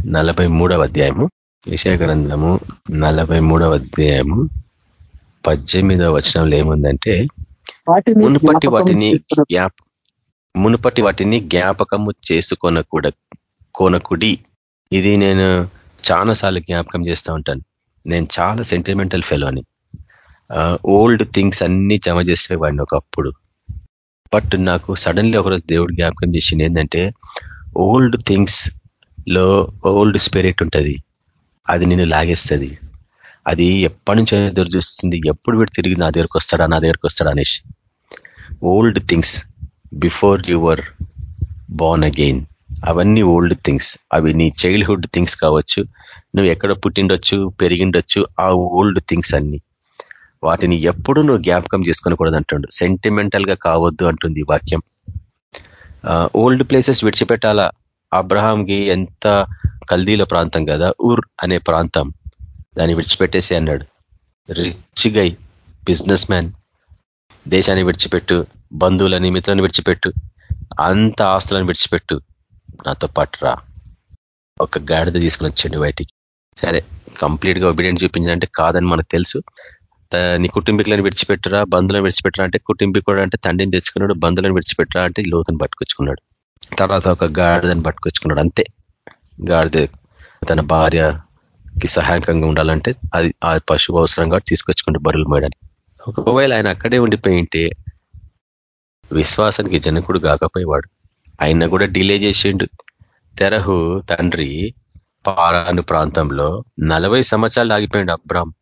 D: నలభై అధ్యాయము. యశయ గ్రంథము నలభై అధ్యాయము. పద్దెనిమిదవ వచనంలో ఏముందంటే మునుపటి వాటిని జ్ఞాప మునుపటి వాటిని జ్ఞాపకము చేసుకొనకూడ కొనకుడి. ఇది నేను చాలాసార్లు జ్ఞాపకం చేస్తూ ఉంటాను. నేను చాలా సెంటిమెంటల్ ఫెలో అని ఓల్డ్ థింగ్స్ అన్ని జమ చేసేవాడిని ఒకప్పుడు. బట్ నాకు సడన్లీ ఒకరోజు దేవుడు జ్ఞాపకం చేసింది ఏంటంటే ఓల్డ్ థింగ్స్లో ఓల్డ్ స్పిరిట్ ఉంటుంది. అది నేను లాగేస్తుంది. అది ఎప్పటి నుంచో ఎదురు చూస్తుంది. ఎప్పుడు వీడు తిరిగి నా దగ్గరకు వస్తాడా నా దగ్గరకు వస్తాడా అనేసి. Old things before your born again అవన్నీ ఓల్డ్ థింగ్స్. అవి నీ చైల్డ్హుడ్ థింగ్స్ కావచ్చు. నువ్వు ఎక్కడ పుట్టిండొచ్చు పెరిగిండొచ్చు ఆ ఓల్డ్ థింగ్స్ అన్ని. వాటిని ఎప్పుడు నువ్వు జ్ఞాపకం చేసుకునకూడదు అంటుండు సెంటిమెంటల్గా కావద్దు అంటుంది వాక్యం. Old places విడిచిపెట్టాలా? అబ్రహాంకి ఎంత కల్దీల ప్రాంతం కదా? ఊర్ అనే ప్రాంతం. దాన్ని విడిచిపెట్టేసి అన్నాడు. రిచ్ గై బిజినెస్ మ్యాన్ దేశాన్ని విడిచిపెట్టు బంధువులని మిత్రులను విడిచిపెట్టు అంత ఆస్తులను విడిచిపెట్టు. నాతో పాటు రా. ఒక గాడిద తీసుకుని వచ్చండి బయటికి. సరే కంప్లీట్గా ఒబిడియన్ చూపించాలంటే కాదని మనకు తెలుసు. నీ కుటుంబీకులను విడిచిపెట్టరా బంధువులను విడిచిపెట్టరా అంటే కుటుంబీకుడు అంటే తండ్రిని తెచ్చుకున్నాడు బంధువులను విడిచిపెట్టరా అంటే లోతుని పట్టుకొచ్చుకున్నాడు. తర్వాత ఒక గాడిదని పట్టుకొచ్చుకున్నాడు అంతే. గాడిద తన భార్యకి సహాయకంగా ఉండాలంటే అది ఆ పశువు అవసరంగా తీసుకొచ్చుకుంటే బరువులు మోయడానికి. ఒకవేళ ఆయన అక్కడే ఉండిపోయింటే విశ్వాసానికి జనకుడు కాకపోయేవాడు. ఆయన కూడా డిలే చేసిండు. తెరహు తండ్రి పారాను ప్రాంతంలో నలభై సంవత్సరాలు ఆగిపోయాడు అబ్రామ్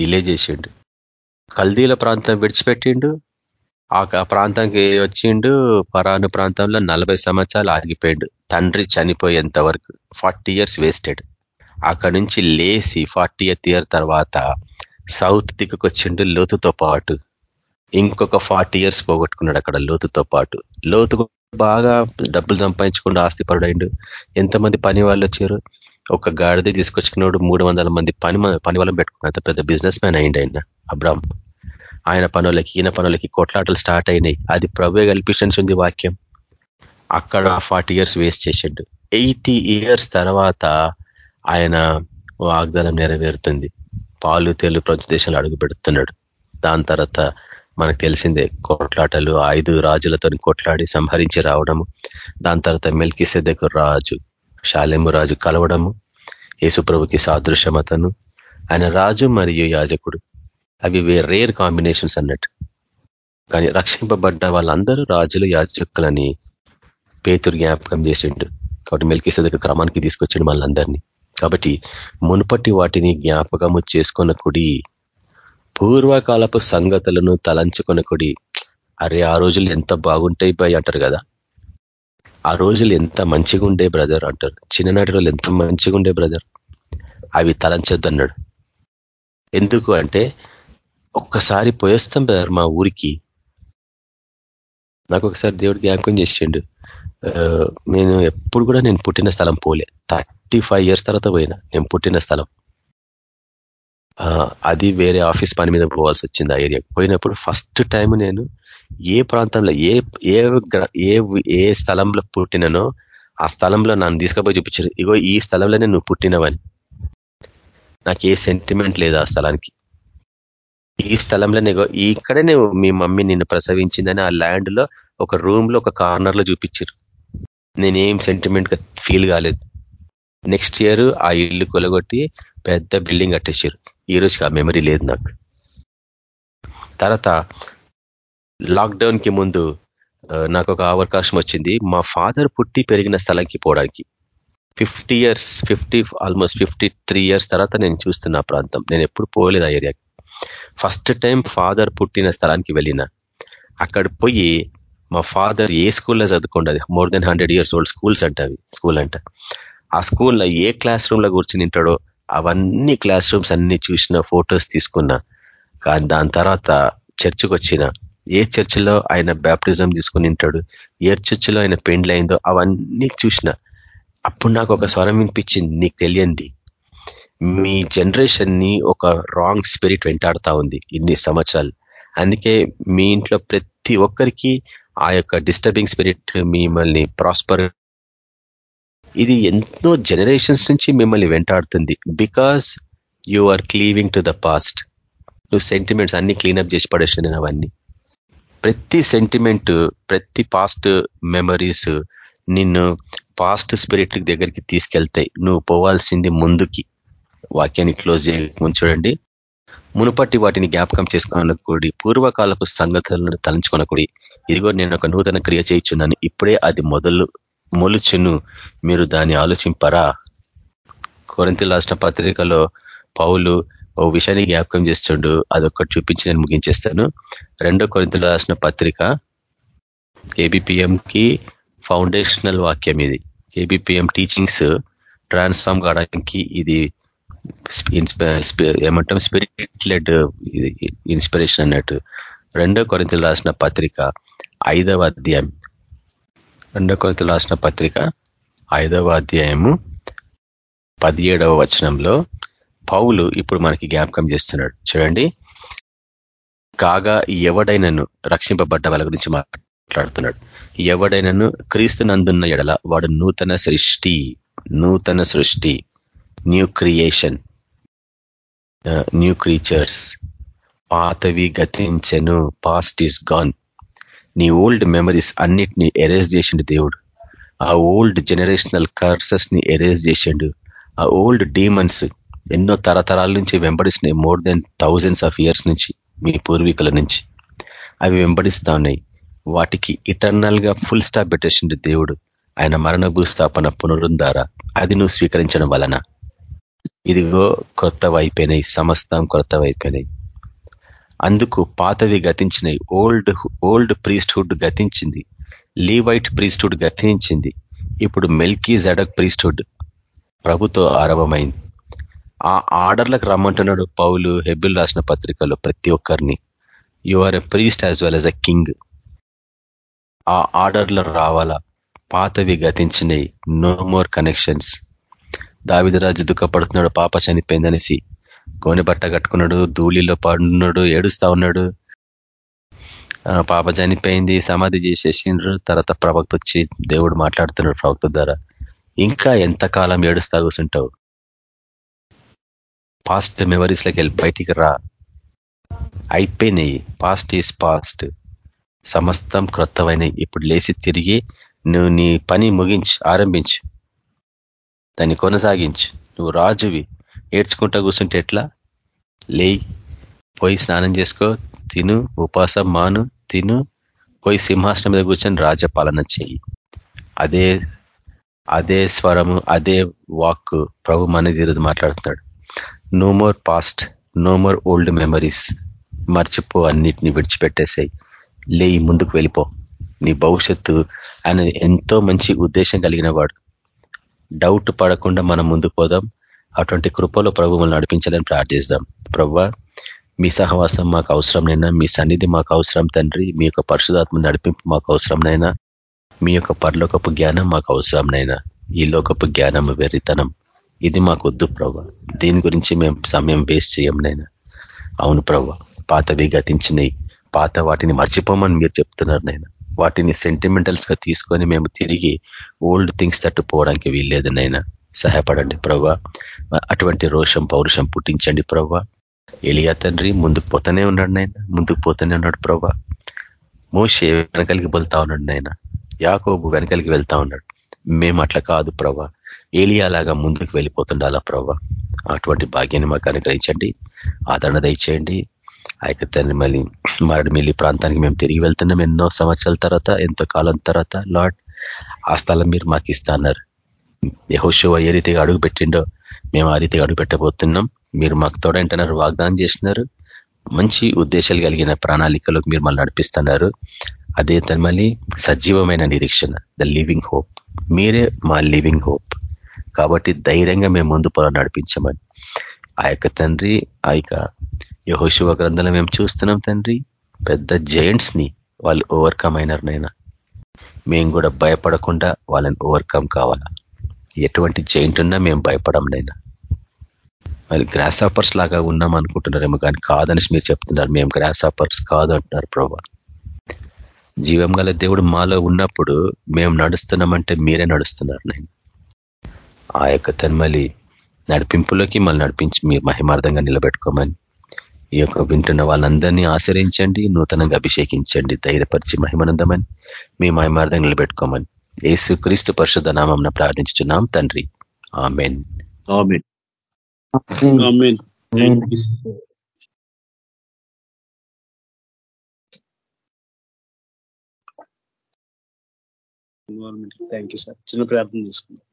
D: డిలే చేసిండు. కల్దీల ప్రాంతం విడిచిపెట్టిండు. ఆ ప్రాంతానికి వచ్చిండు. పరాను ప్రాంతంలో నలభై సంవత్సరాలు ఆగిపోయిండు. తండ్రి చనిపోయేంత వరకు ఫార్టీ ఇయర్స్ వేస్టెడ్. అక్కడి నుంచి లేసి ఫార్టీ ఇయర్ తర్వాత సౌత్ దిక్కుకు వచ్చిండు లోతుతో పాటు. ఇంకొక ఫార్టీ ఇయర్స్ పోగొట్టుకున్నాడు అక్కడ లోతుతో పాటు. లోతు బాగా డబ్బులు సంపాదించుకుంటూ ఆస్తి పరుడైండు ఎంతమంది పని వాళ్ళు వచ్చారు? ఒక గాడిద తీసుకొచ్చుకున్నాడు మూడు మంది పని పని వాళ్ళని పెట్టుకున్నంత పెద్ద బిజినెస్ మ్యాన్ అయింది ఆయన అబ్రామ్ ఆయన పనులకి ఈయన పనులకి కొట్లాటలు స్టార్ట్ అయినాయి. అది ప్రభు కల్పించింది వాక్యం. అక్కడ ఫార్టీ ఇయర్స్ వేస్ట్ చేసిండు. ఎయిటీ ఇయర్స్ తర్వాత ఆయన వాగ్దానం నెరవేరుతుంది. పాలు తెలు ప్రపంచ దేశాలు అడుగు పెడుతున్నాడు. దాని తర్వాత మనకు తెలిసిందే కోట్లాటలు ఐదు రాజులతో కొట్లాడి సంహరించి రావడము. దాని తర్వాత మెల్కిసెదకు రాజు. షాలేము రాజు కలవడము యేసుప్రభుకి సాదృశ్యమతను ఆయన రాజు మరియు యాజకుడు. అవి రేర్ కాంబినేషన్స్ అన్నట్టు. కానీ రక్షింపబడ్డ వాళ్ళందరూ రాజులు యాజకులని పేతురు జ్ఞాపకం చేసిండు. కాబట్టి మెల్కిసెదకు క్రమానికి తీసుకొచ్చిండు వాళ్ళందరినీ. కాబట్టి మునుపటి వాటిని జ్ఞాపకము చేసుకున్న కుడి పూర్వకాలపు సంగతులను తలంచుకొనకుడి అరే ఆ రోజులు ఎంత బాగుంటాయి బాయ్ అంటారు కదా. ఆ రోజులు ఎంత మంచిగా ఉండే బ్రదర్ అంటారు చిన్ననాటి రోజులు ఎంత మంచిగా ఉండే బ్రదర్. అవి తలంచొద్దన్నాడు. ఎందుకు అంటే ఒక్కసారి పోయేస్తాం బ్రదర్ మా ఊరికి. నాకు ఒకసారి దేవుడు జ్ఞాపకం చేసిండు. నేను ఎప్పుడు కూడా నేను పుట్టిన స్థలం పోలే. థర్టీ ఫైవ్ ఇయర్స్ తర్వాత పోయినా. నేను పుట్టిన స్థలం. అది వేరే ఆఫీస్ పని మీద పోవాల్సి వచ్చింది ఆ ఏరియా. పోయినప్పుడు ఫస్ట్ టైం నేను ఏ ప్రాంతంలో ఏ ఏ ఏ ఏ స్థలంలో పుట్టిననో ఆ స్థలంలో నన్ను తీసుకుపోయి చూపించారు. ఇగో ఈ స్థలంలోనే నువ్వు పుట్టినవని. నాకు ఏ సెంటిమెంట్ లేదు ఆ స్థలానికి. ఈ స్థలంలోనే ఇక్కడే నువ్వు మీ మమ్మీ నిన్ను ప్రసవించిందని ఆ ల్యాండ్లో ఒక రూమ్లో ఒక కార్నర్లో చూపించారు. నేనేం సెంటిమెంట్గా ఫీల్ కాలేదు. నెక్స్ట్ ఇయర్ ఆ ఇల్లు కొలగొట్టి పెద్ద బిల్డింగ్ కట్టేసారు ఈ రోజుకి ఆ మెమరీ లేదు నాకు. తర్వాత లాక్డౌన్కి ముందు నాకు ఒక అవకాశం వచ్చింది. మా ఫాదర్ పుట్టి పెరిగిన స్థలంకి పోవడానికి. Fifty years fifty almost fifty three years తర్వాత నేను చూస్తున్న ప్రాంతం. నేను ఎప్పుడు పోలేదు ఆ ఏరియాకి. ఫస్ట్ టైం ఫాదర్ పుట్టిన స్థలానికి వెళ్ళిన. అక్కడ పోయి మా ఫాదర్ ఏ స్కూల్లో చదువుకుండదు? More than hundred years old schools అంట స్కూల్ అంట. ఆ స్కూల్లో ఏ క్లాస్ రూమ్లో కూర్చుని తింటాడో అవన్నీ క్లాస్ రూమ్స్ అన్ని చూసిన ఫొటోస్ తీసుకున్నా. కానీ దాని తర్వాత చర్చికి వచ్చినా ఏ చర్చిలో ఆయన బ్యాప్టిజం తీసుకుని ఉంటాడు ఏ చర్చిలో ఆయన పెండ్లు అయిందో అవన్నీ చూసిన. అప్పుడు నాకు ఒక స్వరం వినిపించింది నీకు తెలియంది. మీ జనరేషన్ని ఒక రాంగ్ స్పిరిట్ వెంటాడుతా ఉంది ఇన్ని సంవత్సరాలు. అందుకే మీ ఇంట్లో ప్రతి ఒక్కరికి ఆ యొక్క డిస్టర్బింగ్ స్పిరిట్ మిమ్మల్ని ప్రాస్పర్ ఇది ఎంతో జనరేషన్స్ నుంచి మిమ్మల్ని వెంటాడుతుంది. Because you are cleaving to the past నువ్వు సెంటిమెంట్స్ అన్ని క్లీనప్ చేసి పడేసిన అవన్నీ. ప్రతి సెంటిమెంట్ ప్రతి పాస్ట్ మెమరీస్ నిన్ను పాస్ట్ స్పిరిట్ దగ్గరికి తీసుకెళ్తాయి. నువ్వు పోవాల్సింది ముందుకి. వాక్యాన్ని క్లోజ్ చేయకముందు చూడండి. మునుపట్టి వాటిని జ్ఞాపకం చేసుకోనకూడి. పూర్వకాలపు సంగతులను తలంచుకొనకూడి. ఇదిగో నేను ఒక నూతన క్రియ చేయించున్నాను. ఇప్పుడే అది మొదలు మొలుచును. మీరు దాన్ని ఆలోచింపరా? కొరింత రాష్ట్ర పత్రికలో పౌలు ఓ విషయాన్ని జ్ఞాపకం చేస్తుండు. అదొక్కటి చూపించి నేను ముగించేస్తాను. రెండో కొరింతలు రాసిన పత్రిక కేబిపిఎంకి ఫౌండేషనల్ వాక్యం ఇది. కేబిపిఎం టీచింగ్స్ ట్రాన్స్ఫార్మ్ కావడానికి ఇది ఏమంటాం? స్పిరిట్ లెడ్ ఇన్స్పిరేషన్ అన్నట్టు. రెండో కొరింతలు రాసిన పత్రిక ఐదవ అధ్యాయం. రెండో కొరింతలు రాసిన పత్రిక ఐదవ అధ్యాయము పదిహేడవ వచనంలో పౌలు ఇప్పుడు మనకి జ్ఞాపకం చేస్తున్నాడు. చూడండి. కాగా ఎవడైనను రక్షింపబడ్డ వాళ్ళ గురించి మాట్లాడుతున్నాడు. ఎవడైనను క్రీస్తు నందున్న ఎడల వాడు నూతన సృష్టి నూతన సృష్టి న్యూ క్రియేషన్ న్యూ క్రీచర్స్ పాతవి గతించను పాస్ట్ ఈస్ గాన్ నీ ఓల్డ్ మెమరీస్ అన్నిటిని ఎరేజ్ చేసిండు దేవుడు. ఆ ఓల్డ్ జనరేషనల్ కర్సెస్ని ఎరేజ్ చేసిండు. ఆ ఓల్డ్ డీమన్స్ ఎన్నో తరతరాల నుంచి వెంబడిస్తున్నాయి. More than thousands of years నుంచి మీ పూర్వీకుల నుంచి. అవి వెంబడిస్తా ఉన్నాయి. వాటికి ఇటర్నల్గా ఫుల్ స్టాప్ పెట్టేసిండు దేవుడు. ఆయన మరణ భూస్థాపన పునరుద్ధార. అది నువ్వు స్వీకరించడం వలన. ఇదిగో క్రొత్తవైపోయినాయి సమస్తం క్రొత్తవైపోయినాయి అందుకు పాతవి గతించినాయి. ఓల్డ్ ఓల్డ్ ప్రీస్ట్హుడ్ గతించింది. లీవైట్ ప్రీస్ట్హుడ్ గతించింది. ఇప్పుడు మెల్కీ జడక్ ప్రీస్ట్హుడ్ ప్రభుతో ఆరంభమైంది. ఆ ఆర్డర్లకు రమ్మంటున్నాడు పౌలు హెబిల్ రాసిన పత్రికలో ప్రతి ఒక్కరిని. You are a priest as well as a king ఆ ఆర్డర్లు రావాలా? పాతవి గతించినాయి. నో మోర్ కనెక్షన్స్ దావిదరాజు దుఃఖపడుతున్నాడు పాప చనిపోయిందనేసి. గోనె బట్ట కట్టుకున్నాడు ధూళిలో పడున్నాడు ఏడుస్తా ఉన్నాడు. పాప చనిపోయింది సమాధి చేసేసిండ్రు. తర్వాత ప్రవక్త వచ్చి దేవుడు మాట్లాడుతున్నాడు ప్రవక్త ద్వారా. ఇంకా ఎంతకాలం ఏడుస్తా కూర్చుంటావు పాస్ట్ మెమరీస్లోకి వెళ్ళి బయటికి రా. అయిపోయినాయి. Past is past. సమస్తం క్రొత్తమైనవి ఇప్పుడు లేచి తిరిగి నువ్వు నీ పని ముగించు ఆరంభించు. దాన్ని కొనసాగించు. నువ్వు రాజువి. ఏడ్చుకుంటా కూర్చుంటే ఎట్లా? లేయి. పోయి స్నానం చేసుకో తిను ఉపాసం మాను తిను. పోయి సింహాసనం మీద కూర్చొని రాజపాలన చెయ్యి. అదే అదే స్వరము అదే వాక్ ప్రభు మన ఈరోజు మాట్లాడుతున్నాడు. No more past no more old memories మర్చిపో అన్నిటిని విడిచిపెట్టేసాయి. లేయి ముందుకు వెళ్ళిపో. నీ భవిష్యత్తు ఆయన ఎంతో మంచి ఉద్దేశం కలిగిన వాడు. డౌట్ పడకుండా మనం ముందుకు పోదాం. అటువంటి కృపలో ప్రభు మనం నడిపించాలని ప్రార్థిస్తాం. ప్రవ్వ మీ సహవాసం మాకు అవసరంనైనా మీ సన్నిధి మాకు అవసరం తండ్రి మీ యొక్క పరిశుధాత్మ నడిపింపు మాకు అవసరంనైనా మీ యొక్క పరలోకపు జ్ఞానం మాకు అవసరంనైనా ఈ లోకపు జ్ఞానం వెర్రితనం. ఇది మాకు వద్దు దీని గురించి మేము సమయం వేస్ట్ చేయంనైనా అవును ప్రభా. పాతవి గతించినవి పాత వాటిని మర్చిపోమని మీరు చెప్తున్నారు నైనా వాటిని సెంటిమెంటల్స్గా తీసుకొని మేము తిరిగి ఓల్డ్ థింగ్స్ తట్టు పోవడానికి వీల్లేదు నైనా సహాయపడండి ప్రవ్వా అటువంటి రోషం పౌరుషం పుట్టించండి ప్రవ్వా ఎలియా తండ్రి ముందుకు పోతూనే ఉన్నాడు నాయన. ముందుకు పోతూనే ఉన్నాడు ప్రవ్వా మోషే వెనకలికి వెళ్తా ఉన్నాడు నాయన. యాకోబు వెనకలికి వెళ్తా ఉన్నాడు. మేము అట్లా కాదు ప్రవ్వా ఏలియాలాగా ముందుకు వెళ్ళిపోతుండాలా ప్రభావ అటువంటి భాగ్యాన్ని మాకు అనుగ్రహించండి. ఆదరణ దయచేయండి. ఆ యొక్క తండ్రి మళ్ళీ మరడిమిల్లి ప్రాంతానికి మేము తిరిగి వెళ్తున్నాం ఎన్నో సంవత్సరాల తర్వాత ఎంతో కాలం తర్వాత. లార్డ్ ఆ స్థలం మీరు మాకు ఇస్తా అన్నారు యహోశివ ఏ రీతిగా అడుగు పెట్టిండో మేము ఆ రీతిగా అడుగు పెట్టబోతున్నాం మీరు మాకు తోడంటున్నారు వాగ్దానం చేసినారు మంచి ఉద్దేశాలు కలిగిన ప్రణాళికలకు మీరు మళ్ళీ నడిపిస్తున్నారు. అదే మళ్ళీ సజీవమైన నిరీక్షణ ద లివింగ్ హోప్ మీరే మా లివింగ్ హోప్ కాబట్టి ధైర్యంగా మేము ముందు పొలం నడిపించమని. ఆ యొక్క తండ్రి ఆ యొక్క యహోశివ గ్రంథంలో మేము చూస్తున్నాం తండ్రి పెద్ద జైంట్స్ని వాళ్ళు ఓవర్కమ్ అయినారు నైనా మేము కూడా భయపడకుండా వాళ్ళని ఓవర్కమ్ కావాలా? ఎటువంటి జైంట్ ఉన్నా మేము భయపడం నైనా వాళ్ళు గ్రాస్ ఆఫర్స్ లాగా ఉన్నాం అనుకుంటున్నారేమో కానీ కాదని మీరు చెప్తున్నారు. మేము గ్రాస్ ఆఫర్స్ కాదు అంటున్నారు ప్రభా. జీవం గల దేవుడు మాలో ఉన్నప్పుడు మేము నడుస్తున్నామంటే మీరే నడుస్తున్నారు నేను ఆ యొక్క తన్మలి నడిపింపులోకి మళ్ళీ నడిపించి మీరు మహిమార్థంగా నిలబెట్టుకోమని ఈ యొక్క వింటున్న వాళ్ళందరినీ ఆశ్రయించండి నూతనంగా అభిషేకించండి ధైర్యపరిచి మహిమానందమని మీ మహిమార్థంగా నిలబెట్టుకోమని యేసు క్రీస్తు పరిశుద్ధ నామం ప్రార్థించున్నాం తండ్రి. ఆమెన్.
E: థ్యాంక్ యూ సార్ చిన్న ప్రార్థన చేసుకుందాం.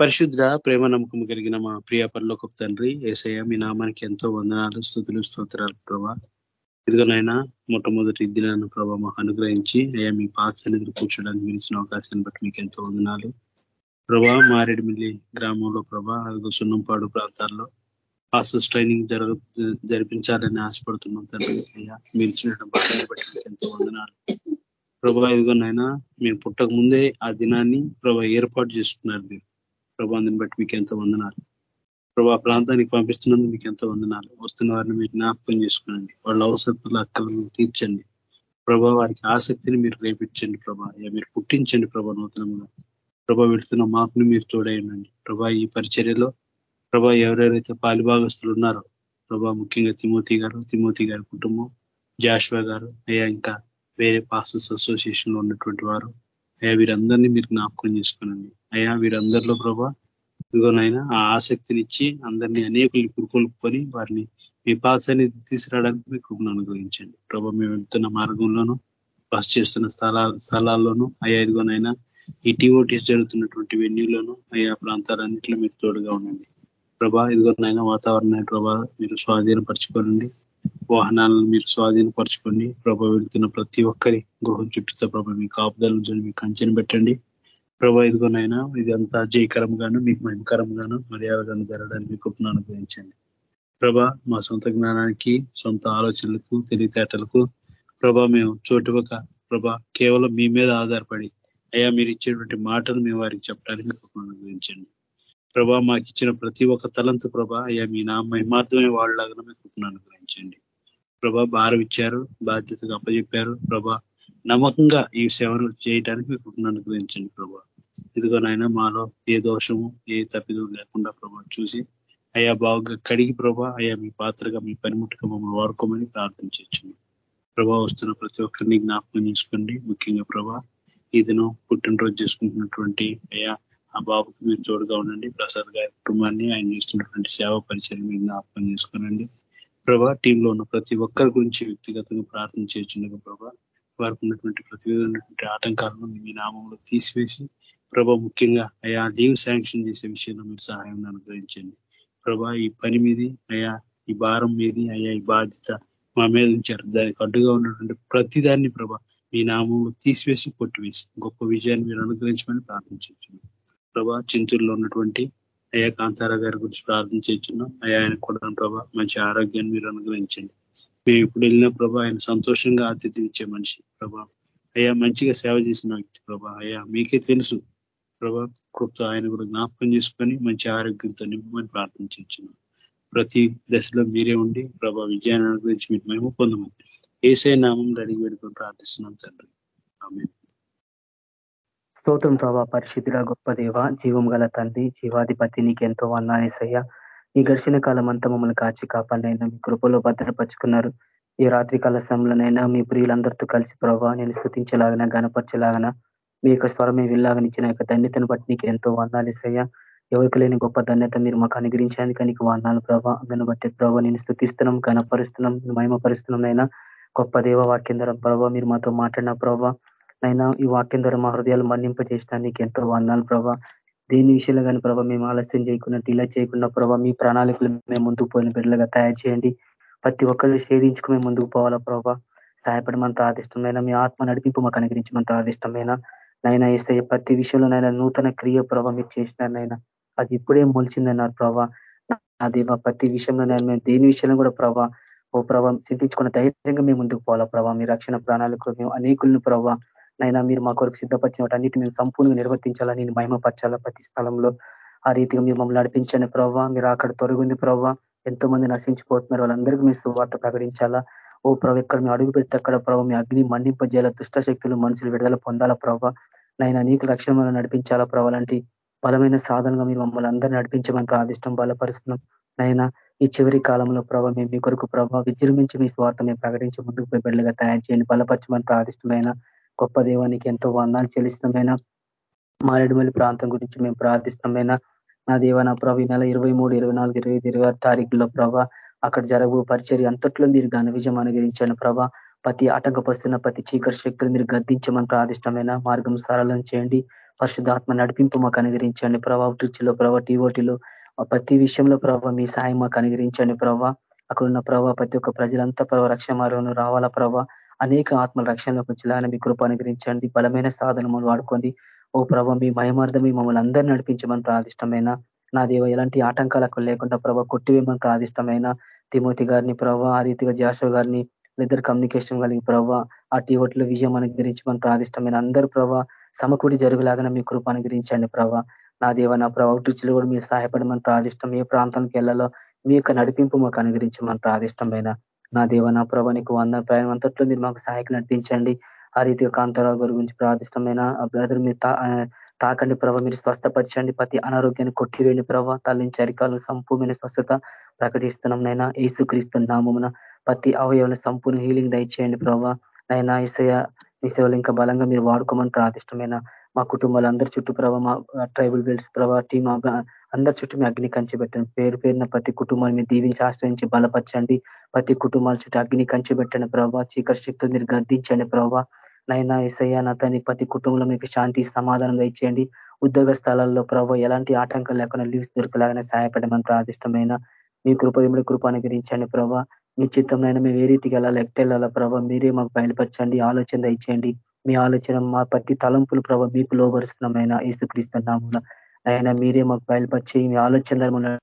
E: పరిశుద్ర ప్రేమ నమ్మకం కలిగిన మా ప్రియ పనులకు తండ్రి ఏసయ్య మీ నామానికి ఎంతో వందనాలు స్థుతులు స్తోత్రాలు ప్రభా. ఇదిగోనైనా మొట్టమొదటి దినాన్ని ప్రభా మాకు అనుగ్రహించి అయ్యా మీ పాత సన్నిధిలో కూర్చోడానికి మిలిచిన అవకాశాన్ని బట్టి మీకు ఎంతో వందనాలు. ప్రభా మారేడుమిల్లి గ్రామంలో ప్రభా అదిగో సున్నంపాడు ప్రాంతాల్లో పాస్టర్స్ ట్రైనింగ్ జరగ జరిపించాలని ఆశపడుతున్నాం తండ్రి అయ్యా. మీరు ఇచ్చిన బాధ్యత బట్టి మీకు ఎంతో వందనాలు. ప్రభా ఇదిగోనైనా మేము పుట్టక ముందే ఆ దినాన్ని ప్రభా ఏర్పాటు చేసుకున్నారు మీరు. ప్రభా అందుని బట్టి మీకు ఎంతో వందనాలు. ప్రభా ప్రాంతానికి పంపిస్తున్నందుకు మీకు ఎంతో వందనాలు. వస్తున్న వారిని మీరు జ్ఞాపకం చేసుకోనండి. వాళ్ళ అవసరతలు అక్కలను తీర్చండి. ప్రభా వారికి ఆసక్తిని మీరు రేపించండి ప్రభా. మీరు పుట్టించండి ప్రభా నూతనంగా. ప్రభా వెళుతున్న మాకుని మీరు తోడైండండి ప్రభా ఈ పరిచర్యలో ప్రభా ఎవరెవరైతే పాలిభాగస్తులు ఉన్నారో ప్రభా ముఖ్యంగా తిమోతి గారు తిమోతి గారి కుటుంబం జాష్వా గారు అయ్యా ఇంకా వేరే పాస్టర్స్ అసోసియేషన్లో ఉన్నటువంటి వారు అయ్యా వీరందరినీ మీరు జ్ఞాపకం చేసుకోనండి. అయ్యా వీరందరిలో ప్రభా ఇదిగోనైనా ఆ ఆసక్తిని ఇచ్చి అందరినీ అనేకులు పురుకొల్పుకొని వారిని మీ పాసాన్ని తీసుకురావడానికి మీకు కృపను అనుగ్రహించండి. ప్రభా మేము వెళ్తున్న మార్గంలోనూ బస్ చేస్తున్న స్థలా స్థలాల్లోనూ అయ్యా ఇదిగోనైనా ఈ టీఓటీస్ జరుగుతున్నటువంటి వెన్యూలోనూ అయ్యా ప్రాంతాలన్నింటిలో మీరు తోడుగా ఉండండి. ప్రభా ఇదిగోనైనా వాతావరణాన్ని ప్రభా మీరు స్వాధీనపరచుకోనండి. వాహనాలను మీరు స్వాధీనపరచుకోండి ప్రభ వెళుతున్న ప్రతి ఒక్కరి గృహం చుట్టూతో ప్రభ మీ కాపుదల మీ మీకు కంచెని పెట్టండి. ప్రభా ఇదిగోనైనా ఇదంతా జయకరంగాను మీకు మహిమకరంగాను మర్యాదగాను జరగడానికి మీ కృపను అనుగ్రహించండి. ప్రభా మా సొంత జ్ఞానానికి సొంత ఆలోచనలకు తెలివితేటలకు ప్రభా మేము చోటువక ప్రభా కేవలం మీ మీద ఆధారపడి అయ్యా మీరు ఇచ్చేటువంటి మాటలు మేము వారికి చెప్పడానికి కృపను అనుగ్రహించండి. ప్రభా మాకు ఇచ్చిన ప్రతి ఒక్క తలంతు ప్రభా అయ్యా మీ నా మహిమార్థమే వాళ్ళలాగా మీ కృపను అనుగ్రహించండి. ప్రభా భారం ఇచ్చారు బాధ్యతగా అప్పచెప్పారు ప్రభా నమ్మకంగా ఈ సేవను చేయడానికి మీ కృపను అనుగ్రహించండి ప్రభా. ఇదిగో నాయన మాలో ఏ దోషము ఏ తప్పిదు లేకుండా ప్రభా చూసి అయా బాగా కడిగి ప్రభా అయా మీ పాత్రగా మీ పనిముట్టుగా మమ్మల్ని వాడుకోమని ప్రార్థించవచ్చు ప్రభా వస్తున్న ప్రతి ఒక్కరిని జ్ఞాపకం చేసుకోండి ముఖ్యంగా ప్రభా ఈ దినం పుట్టినరోజు చేసుకుంటున్నటువంటి అయా ఆ బాబుకి మీరు చోటుగా ఉండండి. ప్రసాద్ గారి కుటుంబాన్ని ఆయన చేస్తున్నటువంటి సేవ పరిచయం మీరు జ్ఞాపకం చేసుకోనండి. ప్రభా టీంలో ఉన్న ప్రతి ఒక్కరి గురించి వ్యక్తిగతంగా ప్రార్థన చేస్తుండగా ప్రభా వారికి ఉన్నటువంటి ప్రతి విధమైనటువంటి ఆటంకాలను మీ నామంలో తీసివేసి ప్రభా ముఖ్యంగా అయా లీవ్ శాంక్షన్ చేసే విషయంలో మీరు సహాయం అనుగ్రహించండి. ప్రభా ఈ పని మీది అయా ఈ భారం మీది అయా ఈ బాధ్యత మా మీద ఉంచారు. దానికి అడ్డుగా ఉన్నటువంటి ప్రతిదాన్ని ప్రభా మీ నామంలో తీసివేసి కొట్టివేసి గొప్ప విజయాన్ని మీరు అనుగ్రహించమని ప్రార్థించవచ్చు ప్రభా చింతూరులో ఉన్నటువంటి అయ్యా కాంతారా గారి గురించి ప్రార్థన చేస్తున్నాం. అయ్యా ఆయన కూడా ప్రభా మంచి ఆరోగ్యాన్ని మీరు అనుగ్రహించండి. మేము ఇప్పుడు వెళ్ళిన ప్రభా ఆయన సంతోషంగా ఆతిథ్యం ఇచ్చే మనిషి ప్రభా. అయ్యా మంచిగా సేవ చేసిన వ్యక్తి ప్రభా. అయ్యా మీకే తెలుసు ప్రభా కృప్త ఆయన కూడా జ్ఞాపకం చేసుకొని మంచి ఆరోగ్యంతో నింపమని చేస్తున్నాం. ప్రతి దశలో మీరే ఉండి ప్రభా విజయాన్ని అనుగ్రహించి మీకు మేము పొందమని. ఏసే నామం అడిగి పెడుకొని ప్రార్థిస్తున్నాం తండ్రి. ఆమె
F: స్తోత్రం ప్రభా పరిశుద్ధుల గొప్ప దేవ జీవం గల తండ్రి జీవాధిపతి నీకు ఎంతో వందానేసయ్యా ఈ ఘర్షణ కాలం అంతా మమ్మల్ని కాచి కాపాడినైనా మీ కృపలో భద్రపరుచుకున్నారు. ఈ రాత్రి కాల సమయంలోనైనా మీ ప్రియులందరితో కలిసి ప్రభావ నేను స్థుతించలాగన గనపరచలాగన మీ యొక్క స్వరమే ఇచ్చిన యొక్క ధన్యతను బట్టి నీకు ఎంతో వందాలేసయ్యా ఎవరికి లేని గొప్ప ధన్యత మీరు మాకు అనుగ్రహించడానికి నీకు వందాలు ప్రభావ అందును బట్టి ప్రభావ నేను స్థుతిస్తున్నాం గనపరుస్తున్నాం మహిమపరుస్తున్నాం అయినా గొప్ప దేవ వాక్యం ప్రభావ మీరు మాతో మాట్లాడిన ప్రభావ నైనా ఈ వాక్యం ద్వారా మా హృదయాలు మన్నింపజేయడానికి ఎంతో వందాలు ప్రభావ దేని విషయంలో కానీ ప్రభావ మేము ఆలస్యం చేయకుండా ఇలా చేయకుండా ప్రభావ మీ ప్రణాళికలు మేము ముందుకు పోయిన బిడ్డలుగా తయారు చేయండి. ప్రతి ఒక్కరిని షేధించుకు మేము ముందుకు పోవాలా ప్రభావ సహాయపడమంత ఆదిష్టమైన మీ ఆత్మ నడిపింపు మాకు అనుగ్రహించమంత ఆదిష్టమైన నైనా ఇస్తే ప్రతి విషయంలోనైనా నూతన క్రియ ప్రభావ మీరు చేసినారనైనా అది ఇప్పుడే మొలిచిందన్నారు ప్రభా. నా దేవ ప్రతి విషయంలో నేను దేని విషయంలో కూడా ప్రభా ఓ ప్రభావం చింతించుకున్న ధైర్యంగా మేము ముందుకు పోవాలా ప్రభావ మీ రక్షణ ప్రాణాలకు మేము అనేకులను ప్రభావ నైనా మీరు మా కొరకు సిద్ధపరిచిన వాటి మేము సంపూర్ణంగా నిర్వర్తించాలా నేను మహిమపరచాలా ప్రతి స్థలంలో. ఆ రీతిగా మీరు మమ్మల్ని నడిపించండి ప్రభావ మీరు అక్కడ తొలగింది ప్రభావ ఎంతో మంది నశించిపోతున్నారు. వాళ్ళందరికీ మీ సువార్త ప్రకటించాలా. ఓ ప్రభు ఎక్కడ మేము అడుగు పెడితే అక్కడ ప్రభావ మీ అగ్ని మండింపజేయాల. దుష్ట శక్తులు మనుషులు విడుదల పొందాలా ప్రభావ నైనా నీకు రక్షణ నడిపించాలా ప్రభావ లాంటి బలమైన సాధనగా మీరు మమ్మల్ని అందరినీ నడిపించమని ప్రాదిష్టం బలపరుస్తున్నాం. నైనా ఈ చివరి కాలంలో ప్రభావ మేము మీ కొరకు ప్రభావ విజృంభించి మీ స్వార్థ మేము ప్రకటించి ముందుకు పోయి బిడ్డలుగా తయారు చేయండి. బలపరచమని ప్రార్థిష్టమైన గొప్ప దేవానికి ఎంతో వందాలు చెల్లిష్టమైన మారేడుమల్లి ప్రాంతం గురించి మేము ప్రార్థిష్టమైన నా దేవ నా ప్రభు నెల ఇరవై మూడు ఇరవై నాలుగు ఇరవై ఐదు ఇరవై ఆరు తారీఖులో ప్రభా అక్కడ జరగు పరిచర్య అంతట్లో మీరు ఘన విజయం అనుగ్రహించండి ప్రభా. ప్రతి ఆటంకపస్తున్న ప్రతి చీకటి శక్తులు మీరు గద్దించమని ప్రాదిష్టమైన మార్గం సరళం చేయండి. పరిశుద్ధాత్మ నడిపింపు మాకు అనుగ్రహించండి ప్రభావ ట్రిచ్లో ప్రభావ టీఓటీలో ప్రతి విషయంలో ప్రభావ మీ సాయం మాకు అనుగ్రహించండి ప్రభావ అక్కడ ఉన్న ప్రభావ ప్రతి ఒక్క ప్రజలంతా ప్రభావ రక్షణ మార్గంలో రావాలా ప్రభావ అనేక ఆత్మల రక్షణలోకి వచ్చేలాగా మీ కృప అనుగ్రహించండి. బలమైన సాధనములు వాడుకోండి. ఓ ప్రభ మీ మయమార్థమి మమ్మల్ని అందరూ నడిపించమని ప్రాదిష్టమైన నా దేవ ఎలాంటి ఆటంకాలకు లేకుండా ప్రభ కొట్టివేమని ప్రాదిష్టమైన తిమోతి గారిని ప్రభ ఆ రీతిగా జాషో గారిని ఇద్దరు కమ్యూనికేషన్ కలిగి ప్రభావ ఆ టీవోట్లో విజయం అనుగ్రహించమని ప్రాదిష్టమైన అందరూ ప్రభ సమకూడి జరుగులాగానే మీ కృప అనుగ్రహించండి ప్రభ. నా దేవ నా ప్రభ రుచులు కూడా మీరు సహాయపడమని ప్రాదిష్టం ఏ ప్రాంతానికి వెళ్ళాలో మీ యొక్క నడిపింపు మాకు అనుగ్రహించమని ప్రాదిష్టమైన నా దేవ నా ప్రభా నీకు వంద ప్రయాణం అంతట్లో మీరు మాకు సహాయకు నడిపించండి. ఆ రీతిగా కాంతారావు గారి గురించి ప్రార్థిష్టమైన బ్రదర్ మీరు తాకండి ప్రభావ మీరు స్వస్థపరచండి. ప్రతి అనారోగ్యాన్ని కొట్టివేయండి ప్రభావ తల్లిని చరికాలు సంపూర్ణ స్వస్థత ప్రకటిస్తున్నాం నైనా ఏసుక్రీస్తు నామమున ప్రతి అవయవాల సంపూర్ణ హీలింగ్ దయచేయండి ప్రభావ నైనా ఈసయ మీ సేవలు ఇంకా బలంగా మీరు వాడుకోమని ప్రాదిష్టమైన మా కుటుంబాలు అందరి చుట్టూ ప్రభా మా ట్రైబల్ బెల్ట్స్ ప్రభా టీమ్ అందరి చుట్టూ మీ అగ్ని కంచి పెట్టండి. పేరు పేరున ప్రతి కుటుంబాన్ని మీరు దీవించి ఆశ్రయించి బలపరచండి. ప్రతి కుటుంబాల చుట్టూ అగ్ని కంచి పెట్టండి ప్రభావ చీకటి శక్తులు మీరు గద్దించండి ప్రభావ నైనా ఎస్ఐ నతని ప్రతి కుటుంబంలో మీకు శాంతి సమాధానం ఇచ్చేయండి ఉద్యోగ స్థలాల్లో ప్రభావ ఎలాంటి ఆటంకం లేకుండా లీవ్స్ దొరికేలాగానే సహాయపడమని ప్రార్థిష్టమైన మీ కృప ఇమిడి కృప అనుగ్రహించండి ప్రభావ మీ చిత్తంలో మేము ఏ రీతికి వెళ్ళాలి ఎట్టెళ్ళాలా ప్రభావ మీరే మాకు బయలుపరచండి. ఆలోచన ఇచ్చేయండి మీ ఆలోచన మా ప్రతి తలంపులు ప్రభావ మీకు లోబరుస్తున్నామైనా ఈసుక్రీస్తున్నామున ఆయన మీరే మాకు బయలుపరిచి మీ ఆలోచన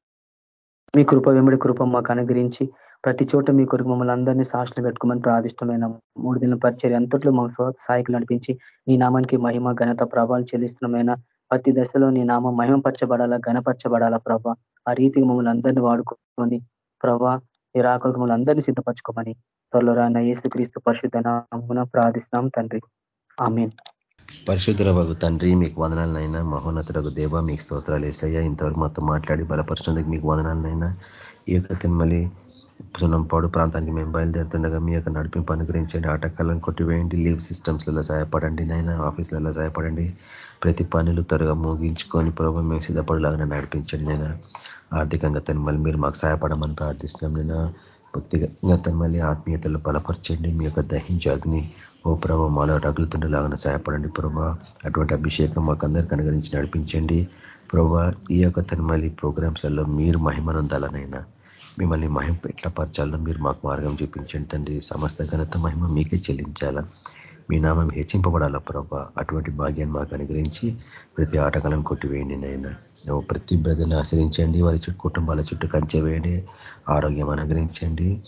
F: మీ కృప వెంబడి కృప మాకు అనుగ్రహించి ప్రతి చోట మీ కొరకు మమ్మల్ని అందరినీ సాక్షులు పెట్టుకోమని ప్రార్థిష్టమైన మూడు దిన పరిచయం అంతట్లో మా సహాయకులు నడిపించి నీ నామానికి మహిమ ఘనత ప్రభావాలు చెల్లిస్తున్నామైనా ప్రతి దశలో నీ నామం మహిమపరచబడాలా ఘనపరచబడాలా ప్రభా? ఆ రీతికి మమ్మల్ని అందరినీ వాడుకొని ప్రభా ఈ రాకలకు మమ్మల్ని అందరినీ సిద్ధపరచుకోమని త్వరలో రాన్న ఏసుక్రీస్తు పరిశుద్ధ నామమున ప్రార్థిస్తున్నాం తండ్రి. ఆమెన్.
D: పరిశుద్ధుల తండ్రి మీకు వదనాలనైనా. మహోన్నతులకు దేవ మీకు స్తోత్రాలు వేసయ్యా ఇంతవరకు మాతో మాట్లాడి బలపరిచినందుకు మీకు వదనాలనైనా. ఈ యొక్క తిమ్మలి సున్నంపాడు ప్రాంతానికి మేము బయలుదేరుతుండగా మీ యొక్క నడిపింపు అనుగ్రహించండి. ఆటకాలను కొట్టివేయండి. లీవ్ సిస్టమ్స్లలో సహాయపడండి నైనా ఆఫీసులలో సహాయపడండి. ప్రతి పనులు త్వరగా ముగించుకొని ప్రభు మేము సిద్ధపడలాగా నడిపించండి నేను ఆర్థికంగా తను మీరు మాకు సహాయపడమని ప్రార్థిస్తున్నాం నేను భక్తిగా తను ఆత్మీయతలు బలపరచండి. మీ యొక్క దహించు అగ్ని ఓ ప్రభావ మాలో రగులుతుండేలాగా సహాయపడండి ప్రభా. అటువంటి అభిషేకం మాకు అందరికీ అనుగరించి నడిపించండి. ప్రభా ఈ యొక్క తనమలి ప్రోగ్రామ్స్లలో మీరు మహిమనందాలనైనా మిమ్మల్ని మహిమ ఎట్లా పరచాలో మీరు మాకు మార్గం చూపించండి తండ్రి. సమస్త ఘనత మహిమ మీకే చెల్లించాలా. మీ నామం హెచ్చింపబడాలా ప్రభా. అటువంటి భాగ్యాన్ని మాకు అనుగ్రహించి ప్రతి ఆటకాలను కొట్టివేయండి నైనా ప్రతి బ్రదర్ని ఆశ్రయించండి. వారి చుట్టూ కుటుంబాల చుట్టూ కంచె వేయండి. ఆరోగ్యం అనుగ్రహించండి.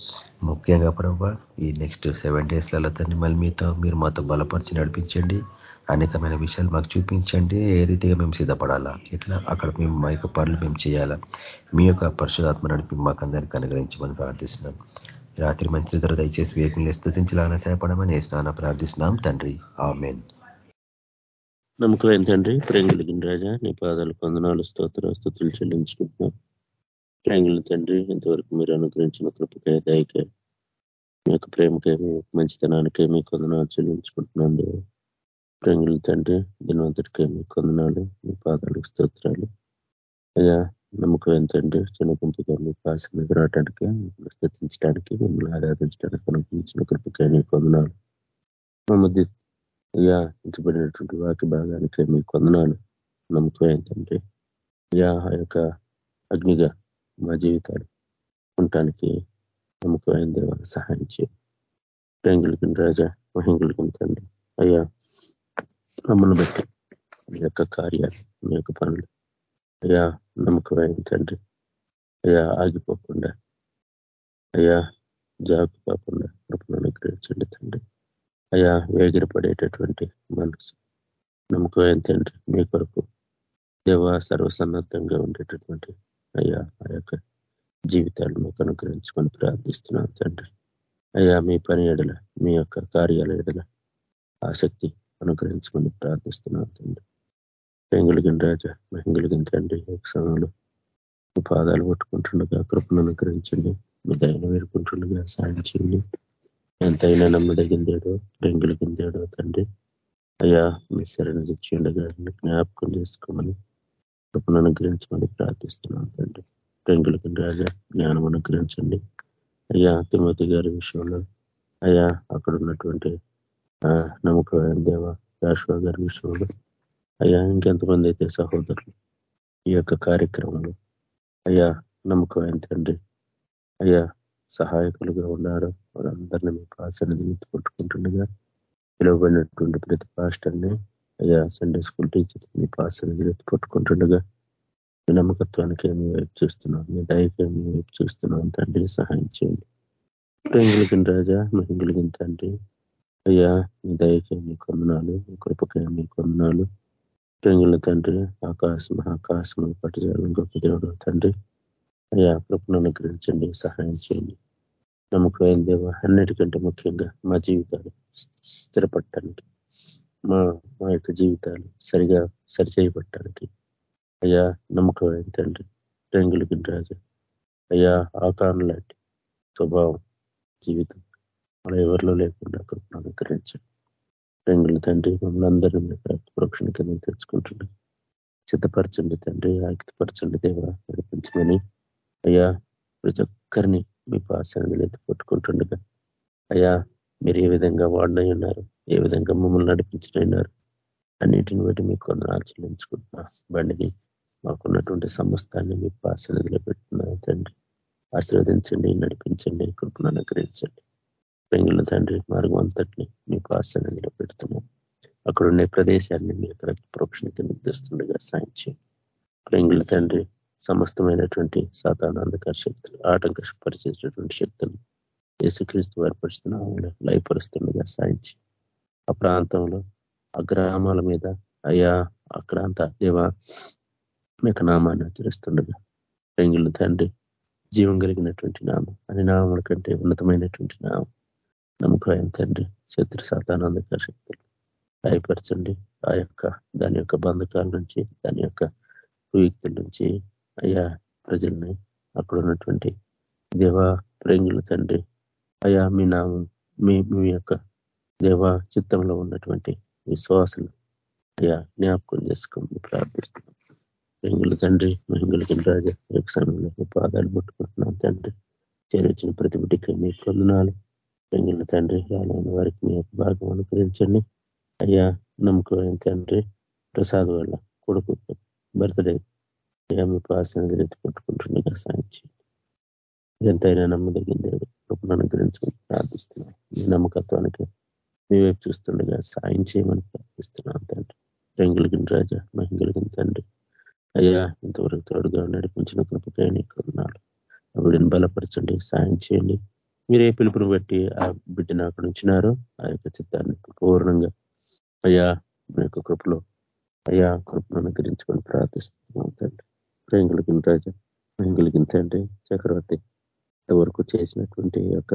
D: ముఖ్యంగా ప్రభావ ఈ నెక్స్ట్ సెవెన్ డేస్లలో తండ్రి మళ్ళీ మీతో మీరు మాతో బలపరిచి నడిపించండి. అనేకమైన విషయాలు మాకు చూపించండి. ఏ రీతిగా మేము సిద్ధపడాలా? ఇట్లా అక్కడ మేము మా యొక్క పనులు మేము చేయాలా? మీ యొక్క పరిశుధాత్మ నడిపి మాకు అందరికీ అనుగ్రహించమని ప్రార్థిస్తున్నాం. రాత్రి మంచి ధర దయచేసి వేగంలో స్థుతించలాగా సహాయపడమని స్నాన ప్రార్థిస్తున్నాం. తండ్రి ఆమెన్.
C: నమ్మకం తండ్రి ప్రేమ కలిగిన రాజా నీ పాదాలు కొందనాలు స్తోత్ర స్థుతులు చెల్లించుకుంటున్నాం. ప్రేంగులు తండ్రి ఇంతవరకు మీరు అనుగ్రహించిన కృపకాయ దయకే మీ యొక్క ప్రేమకే మీ మంచితనానికే మీ కొందనాలు చెల్లించుకుంటున్నాను ప్రేంగులు తండ్రి దినవంతుడికే మీ కొందనాలు మీ పాదాలకు స్తోత్రాలు. అయ్యా నమ్మకం ఏంటంటే చిన్న గుంపుగా మీ పాస మీద రావటానికి స్థితించడానికి మిమ్మల్ని ఆరాధించడానికి అనుగ్రహించిన కృపకాయ మీ కొందనాలు మా మధ్య అయ్యా ఇంచబడినటువంటి వాకి భాగానికి మీ కొందనాలు నమ్మకం ఏంటంటే అయ్యా ఆ యొక్క అగ్నిగా మా జీవితాలు ఉండటానికి నమ్మకమైన దేవ సహాయం సహాయించి ప్రేంగులకి రాజా మహింగులకి తండ్రి. అయ్యా మమ్మల్ని బట్టి మీ యొక్క కార్యాలు మీ యొక్క పనులు అయ్యా నమ్మకమైన తండ్రి. అయ్యా ఆగిపోకుండా అయ్యా జాగు కాకుండా కృపను అనుగ్రహించండి తండ్రి. అయా వేగిరపడేటటువంటి మనసు. నమ్మకం ఏంటంటే మీ కొరకు దేవ సర్వసన్నద్ధంగా ఉండేటటువంటి అయ్యా ఆ యొక్క జీవితాలు మీకు అనుగ్రహించుకొని ప్రార్థిస్తున్నాను తండ్రి. అయ్యా మీ పని ఎడల మీ యొక్క కార్యాల ఎడల ఆసక్తి అనుగ్రహించుకొని ప్రార్థిస్తున్నాను తండ్రి. పెంగులిగిన రాజా మహింగులిగిన తండ్రి ఒక సమయంలో మీ పాదాలు పట్టుకుంటుండగా కృపను అనుగ్రహించండి. మీ దయను వేడుకుంటుండగా సాయం చేయండి. ఎంతైనా నమ్మదగిందేడో పెంగులిగిందేడో తండ్రి. అయ్యా మీ శరణ తెచ్చిండగా జ్ఞాపకం చేసుకోమని కృపను అనుగ్రహించమని ప్రార్థిస్తున్నాను తండ్రి. పెంగులకి రాజా జ్ఞానం అనుగ్రహించండి. అయ్యా తిమతి గారి విషయంలో అయ్యా అక్కడ ఉన్నటువంటి నమ్మకమైన దేవ యాశ్వ గారి విషయంలో అయ్యా ఇంకెంతమంది అయితే సహోదరులు ఈ యొక్క కార్యక్రమంలో అయ్యా నమ్మకమైన తండ్రి. అయ్యా సహాయకులుగా ఉన్నారు. వారందరినీ మీ పాసన్ని ఎత్తుకుంటుండగా పిలువబడినటువంటి ప్రతి పాస్టర్ని అయ్యా సండే స్కూల్ టీచర్ మీ పాసన్ని ఎత్తుపట్టుకుంటుండగా మీ నమ్మకత్వానికి మీ వైపు చూస్తున్నాం. మీ దయకే మీ వైపు చూస్తున్నాం. తండ్రి సహాయం చేయండి. ప్రేంగులకి రాజా మహిళలకి తండ్రి అయ్యా మీ దయకే మీ కొందనాలు మీ కృపకే మీ కొందనాలు ప్రేంగుల తండ్రి ఆకాశం ఆకాశం పట్టుజాలం గొప్ప దేవుడు తండ్రి. అయ్యా కృపను అనుగ్రహించండి సహాయం చేయండి. నమ్మకమైన దేవ అన్నిటికంటే ముఖ్యంగా మా జీవితాలు స్థిరపడటానికి మా మా యొక్క జీవితాలు సరిగా సరిచేయబట్టడానికి అయ్యా నమ్మకమైన తండ్రి రంగులకి రాజు. అయ్యా ఆకారం లాంటి స్వభావం జీవితం అలా ఎవరిలో లేకుండా కృపను అనుగ్రహించండి. రంగుల తండ్రి మమ్మల్ని అందరినీ ప్రోక్షణ కింద తెచ్చుకుంటున్నాం సిద్ధపరచండి తండ్రి ఆయుక్తపరచండి దేవ నడిపించమని అయ్యా ప్రతి ఒక్కరిని మీ పాసనలు ఎత్తి పట్టుకుంటుండగా అయ్యా మీరు ఏ విధంగా వాడినై ఉన్నారు ఏ విధంగా మమ్మల్ని నడిపించినన్నారు అన్నిటిని బట్టి మీకు కొందరు ఆచరించుకుంటున్నా బండిని మాకున్నటువంటి సమస్తాన్ని మీ పాసనదిలో పెట్టుకున్నారు తండ్రి. ఆశీర్వదించండి నడిపించండి కృపను అనుగ్రహించండి. పెంగుల తండ్రి మార్గం అంతటిని మీ పాసనదిలో పెడుతున్నాం. అక్కడ ఉండే ప్రదేశాన్ని మీ యొక్క ప్రోక్షణకి నిర్దిస్తుండగా సాయం చేయండి. పెంగుల తండ్రి సమస్తమైనటువంటి సాతానాంధకార శక్తులు ఆటంక పరిచేసినటువంటి శక్తులు యేసుక్రీస్తు వారిపరుస్తున్నాము లయపరుస్తుండగా సాయించి ఆ ప్రాంతంలో ఆ గ్రామాల మీద అయ్యా అక్రాంత దేవ మీకు నామాన్ని ఆచరిస్తుండగా రంగులు తండ్రి జీవం కలిగినటువంటి నామం అని నామం కంటే ఉన్నతమైనటువంటి నామం నమ్మకం తండ్రి శత్రు సాతానందక శక్తులు లయపరచండి. ఆ యొక్క దాని యొక్క బంధకాల నుంచి దాని యొక్క కుయుక్తుల నుంచి అయ్యా ప్రజల్ని అక్కడ ఉన్నటువంటి దేవా ప్రేంగుల తండ్రి అయ్యా మీ నామం మీ మీ యొక్క దేవా చిత్తంలో ఉన్నటువంటి విశ్వాసులు అయ్యా జ్ఞాపకం చేసుకోమని ప్రార్థిస్తున్నాం. ప్రేంగుల తండ్రి మహిళల రాజా సమయంలో మీ పాదాలు పట్టుకుంటున్నాం తండ్రి. చేరొచ్చిన ప్రతి బిడ్డకి మీ కొందనాలు ప్రేంగుల తండ్రి రాలైన వారికి మీ యొక్క భాగం అనుకరించండి అయ్యా నమ్మకమైన తండ్రి ప్రసాద్ వల్ల కొడుకు బర్త్డే అయ్యా మీ పాసన ఎత్తుకుంటుండగా సాయించి ఎంతైనా నమ్మదగింది కృపను అనుగ్రహించుకుని ప్రార్థిస్తున్నాం మీ నమ్మకత్వానికి మీ వైపు చూస్తుండగా సాయం చేయమని ప్రార్థిస్తున్నాం తండ్రి రంగులకి రాజా మహిళలకి తండ్రి అయ్యా ఇంతవరకు తోడుగా నడిపించిన కృపకాయ కొన్నాళ్ళు ఆ బిడ్డను బలపరచండి సాయం చేయండి మీరే పిలుపుని బట్టి ఆ బిడ్డను అక్కడ ఉంచినారో ఆ యొక్క చిత్తాన్ని పూర్ణంగా అయ్యా మీ యొక్క కృపలో అయ్యా కృపను అనుగ్రహించుకొని ప్రార్థిస్తున్నాం తండ్రి ప్రేంగులకి రాజా ప్రేంగులకి తండ్రి చక్రవర్తి ఇంతవరకు చేసినటువంటి యొక్క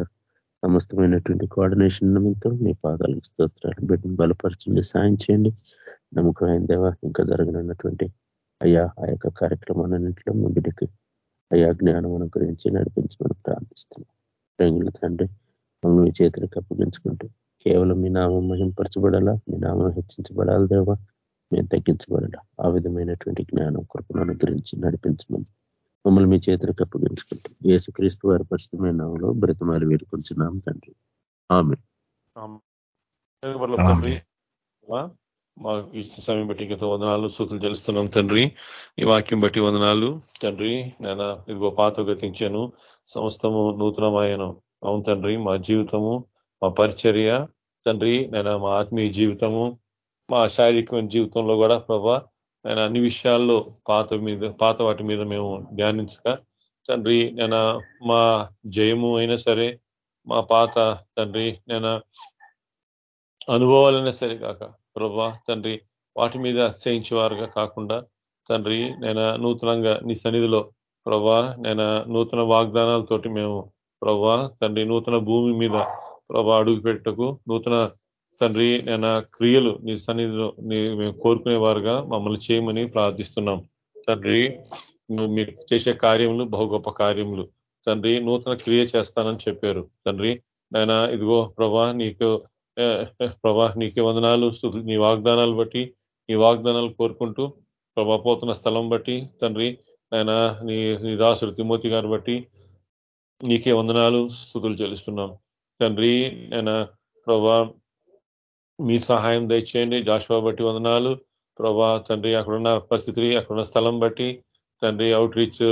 C: సమస్తమైనటువంటి కోఆర్డినేషన్ నిమిత్తం మీ పాదాలకు స్తోత్రాలు. బిడ్డను బలపరచండి సాయం చేయండి. నమ్మకమైన దేవ ఇంకా జరగనున్నటువంటి అయ్యా ఆ యొక్క కార్యక్రమాలన్నింటిలో మీ బిడ్డకి అయ్యా జ్ఞానం అనుగ్రహించి నడిపించమని ప్రార్థిస్తున్నాం. ప్రేంగుల తండ్రి మమ్మల్ని మీ చేతులకు అప్పగించుకుంటూ కేవలం మీ నామం మహింపరచబడాలా? మీ నామం హెచ్చించబడాలి దేవా? మేము తగ్గించబడాలా ఆ విధమైనటువంటి జ్ఞానం కృపను అనుగ్రహించి నడిపించమని మమ్మల్ని మీ చేతులకు అప్పగించుకుంటాం యేసుక్రీస్తు వారి పరిస్థితమైన నామంలో బ్రతమాలి వేడుకొంచున్నాం తండ్రి. ఆమె
G: మా ఇష్ట సమయం బట్టి గత వందనాలు సూతులు తెలుస్తున్నాం తండ్రి. ఈ వాక్యం బట్టి వందనాలు తండ్రి. నేను ఇదిగో పాత గతించాను. సమస్తము నూతనమాయను అవును తండ్రి మా జీవితము మా పరిచర్య తండ్రి. నేను మా ఆత్మీయ జీవితము మా శారీరకమైన జీవితంలో కూడా ప్రభా నేను అన్ని విషయాల్లో పాత మీద పాత వాటి మీద మేము ధ్యానించక తండ్రి నేను మా జయము అయినా సరే మా పాత తండ్రి నేను అనుభవాలైనా సరే కాక ప్రభా తండ్రి వాటి మీద చేయించేవారుగా కాకుండా తండ్రి నేను నూతనంగా నీ సన్నిధిలో ప్రభా నేను నూతన వాగ్దానాలతోటి మేము ప్రభా తండ్రి నూతన భూమి మీద ప్రభా అడుగు పెట్టకు నూతన తండ్రి నేను క్రియలు నీ సన్నిధిలో నీ మేము కోరుకునేవారుగా మమ్మల్ని చేయమని ప్రార్థిస్తున్నాం. తండ్రి మీరు చేసే కార్యములు బహు గొప్ప కార్యములు. తండ్రి నూతన క్రియ చేస్తానని చెప్పారు. తండ్రి నాయన ఇదిగో ప్రభా నీకు ప్రభా నీకే వందనాలు నీ వాగ్దానాలు బట్టి నీ వాగ్దానాలు కోరుకుంటూ ప్రభా పోతున్న స్థలం బట్టి తండ్రి ఆయన నీ నీ దాసుడు తిమోతి గారు బట్టి నీకే వందనాలు స్థుతులు చెల్లిస్తున్నాం. తండ్రి ఆయన ప్రభా మీ సహాయం దయచేయండి. జాషువా బట్టి వందనాలు. ప్రభా తండ్రి అక్కడున్న పరిస్థితి అక్కడున్న స్థలం బట్టి తండ్రి అవుట్ రీచ్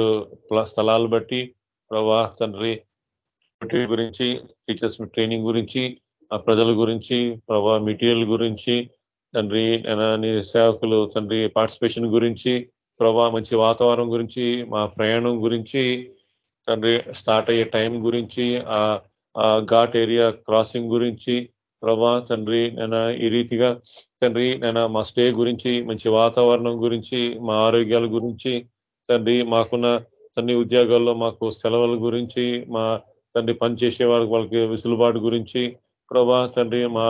G: స్థలాలు బట్టి ప్రభా తండ్రి గురించి టీచర్స్ ట్రైనింగ్ గురించి ఆ ప్రజల గురించి ప్రభా మెటీరియల్ గురించి తండ్రి నీ సేవకులు తండ్రి పార్టిసిపేషన్ గురించి ప్రభా మంచి వాతావరణం గురించి మా ప్రయాణం గురించి తండ్రి స్టార్ట్ అయ్యే టైం గురించి ఆ ఘాట్ ఏరియా క్రాసింగ్ గురించి ప్రభా తండ్రి నేను ఈ రీతిగా తండ్రి నేను మా స్టే గురించి మంచి వాతావరణం గురించి మా ఆరోగ్యాల గురించి తండ్రి మాకున్న తండ్రి ఉద్యోగాల్లో మాకు సెలవుల గురించి మా తండ్రి పనిచేసే వాళ్ళకి వాళ్ళకి విసులుబాటు గురించి ప్రభా తండ్రి మా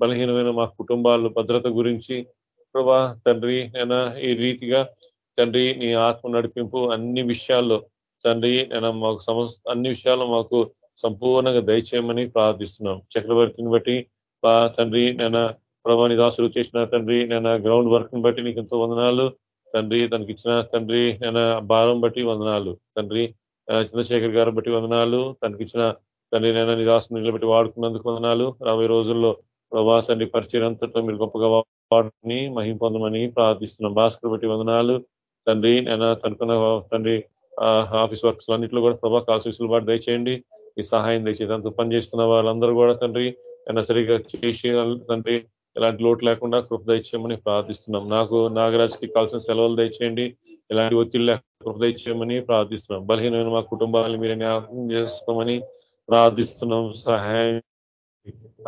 G: బలహీనమైన మా కుటుంబాల భద్రత గురించి ప్రభా తండ్రి నేను ఈ రీతిగా తండ్రి నీ ఆత్మ నడిపింపు అన్ని విషయాల్లో తండ్రి నేను మాకు సమస్త అన్ని విషయాల్లో మాకు సంపూర్ణంగా దయచేయమని ప్రార్థిస్తున్నాం. చక్రవర్తిని బట్టి తండ్రి నేను ప్రభాని దాసులు చేసిన తండ్రి నేను గ్రౌండ్ వర్క్ని బట్టి నీకు ఎంతో వందనాలు. తండ్రి తనకి ఇచ్చిన తండ్రి నేను భారం బట్టి వందనాలు. తండ్రి చంద్రశేఖర్ గారు బట్టి వందనాలు. తనకి ఇచ్చిన తండ్రి నేను నిదాసం నిలబెట్టి వాడుకున్నందుకు వందనాలు. రాబోయే రోజుల్లో ప్రభా తండ్రి పరిచయం అంతటా మీరు గొప్పగా వాడుని మహిం పొందమని ప్రార్థిస్తున్నాం. భాస్కర్ బట్టి వందనాలు. తండ్రి నేను తనుకున్న తండ్రి ఆఫీస్ వర్క్స్ అన్నింటిలో కూడా ప్రభా కాల్సిన బాటు దయచేయండి. ఈ సహాయం దయచేది పని పనిచేస్తున్న వాళ్ళందరూ కూడా తండ్రి ఆయన సరిగా చేసి తండ్రి ఎలాంటి లోటు లేకుండా కృప దయచేయమని ప్రార్థిస్తున్నాం. నాకు నాగరాజ్కి కావాల్సిన సెలవులు దయచేయండి. ఎలాంటి ఒత్తిడి కృప దయచేయమని ప్రార్థిస్తున్నాం. బలహీనమైన మా కుటుంబాలను మీరు జ్ఞాపకం చేసుకోమని ప్రార్థిస్తున్నాం. సహాయం.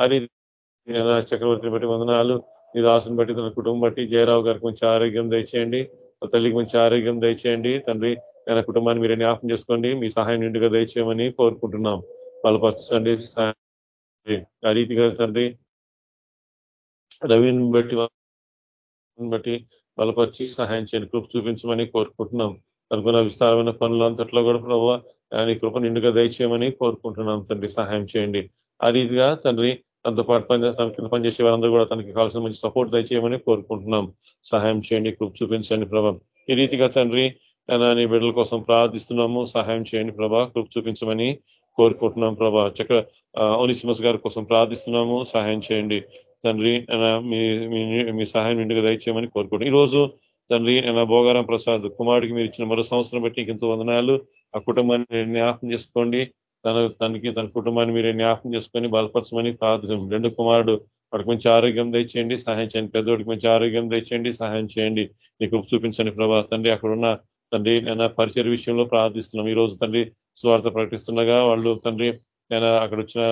G: అది చక్రవర్తిని బట్టి వందనాలు. నీ దాసుని బట్టి తన కుటుంబం బట్టి జయరావు గారికి మంచి ఆరోగ్యం దయచేయండి. తల్లికి మంచి ఆరోగ్యం దయచేయండి. తండ్రి ఆయన కుటుంబాన్ని మీరు జ్ఞాపకం చేసుకోండి. మీ సహాయం నిండుగా దయచేయమని కోరుకుంటున్నాం. బలపరచండి. ఆ రీతిగా తండ్రి రవిని బట్టి బట్టి బలపరిచి సహాయం చేయండి. కృప చూపించమని కోరుకుంటున్నాం. అనుకున్న విస్తారమైన పనులు అంతట్లో కూడా ప్రభావ ఆయన కృప నిండుగా దయచేయమని కోరుకుంటున్నాం. తండ్రి సహాయం చేయండి. ఆ రీతిగా తండ్రి తనతో పాటు పని తన కింద పనిచేసే వారందరూ కూడా తనకి కావాల్సిన మంచి సపోర్ట్ దయచేయమని కోరుకుంటున్నాం. సహాయం చేయండి. కృప చూపించండి ప్రభావం ఈ రీతిగా తండ్రి నీ బిడ్డల కోసం ప్రార్థిస్తున్నాము. సహాయం చేయండి ప్రభా. కృప చూపించమని కోరుకుంటున్నాం ప్రభా. చక్ర ఓనిసిమస్ గారి కోసం ప్రార్థిస్తున్నాము. సహాయం చేయండి. తండ్రి మీ సహాయం నిండుగా దయచేయమని కోరుకుంటున్నాం. ఈ రోజు తండ్రి నా భోగారాం ప్రసాద్ కుమారుడికి మీరు ఇచ్చిన మరో సంవత్సరం బట్టి ఇంకెంతో వందనాలు. ఆ కుటుంబాన్ని జ్ఞాపకం చేసుకోండి. తన తనకి తన కుటుంబాన్ని మీరే జ్ఞాపకం చేసుకొని బలపరచమని ప్రార్థన రెండు కుమారుడు వాడికి మంచి ఆరోగ్యం దయచేయండి. సహాయం చేయండి. పెద్దోడికి మంచి ఆరోగ్యం దయచేయండి. సహాయం చేయండి. నీకు చూపించండి ప్రభా. తండ్రి అక్కడున్న తండ్రి నేను పరిచయ విషయంలో ప్రార్థిస్తున్నాం. ఈ రోజు తండ్రి స్వార్థ ప్రకటిస్తుండగా వాళ్ళు తండ్రి నేను అక్కడ వచ్చిన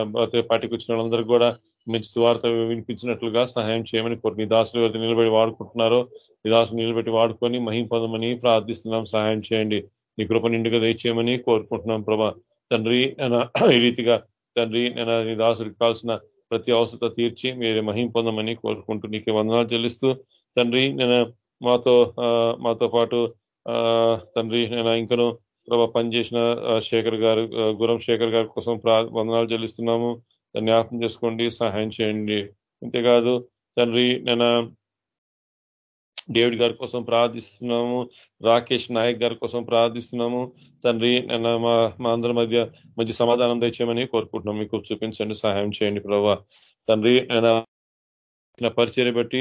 G: పార్టీకి వచ్చిన వాళ్ళందరూ కూడా మంచి స్వార్థ వినిపించినట్లుగా సహాయం చేయమని కోరు నీ దాసులు ఎవరైతే నిలబడి వాడుకుంటున్నారో నీ దాసులు నిలబెట్టి వాడుకొని మహింపదమని ప్రార్థిస్తున్నాం. సహాయం చేయండి. నీ కృప నిండుగా దయచేయమని కోరుకుంటున్నాం ప్రభా. తండ్రి ఈ రీతిగా తండ్రి నేను నీ దాసుడికి కావాల్సిన ప్రతి అవసరత తీర్చి మీరు మహిం పొందమని కోరుకుంటూ నీకు వందనాలు చెల్లిస్తూ తండ్రి నేను మాతో మాతో పాటు తండ్రి నేను ఇంకను ప్రభా పనిచేసిన శేఖర్ గారు గురం శేఖర్ గారి కోసం వందనాలు చెల్లిస్తున్నాము. జ్ఞాపకం చేసుకోండి సహాయం చేయండి. అంతేకాదు తండ్రి నేను డేవిడ్ గారి కోసం ప్రార్థిస్తున్నాము రాకేష్ నాయక్ గారి కోసం ప్రార్థిస్తున్నాము. తండ్రి నేను మా మా అందరి మధ్య మంచి సమాధానం తెచ్చామని కోరుకుంటున్నాం. మీకు చూపించండి సహాయం చేయండి ప్రభావ తండ్రి నేను పరిచయం బట్టి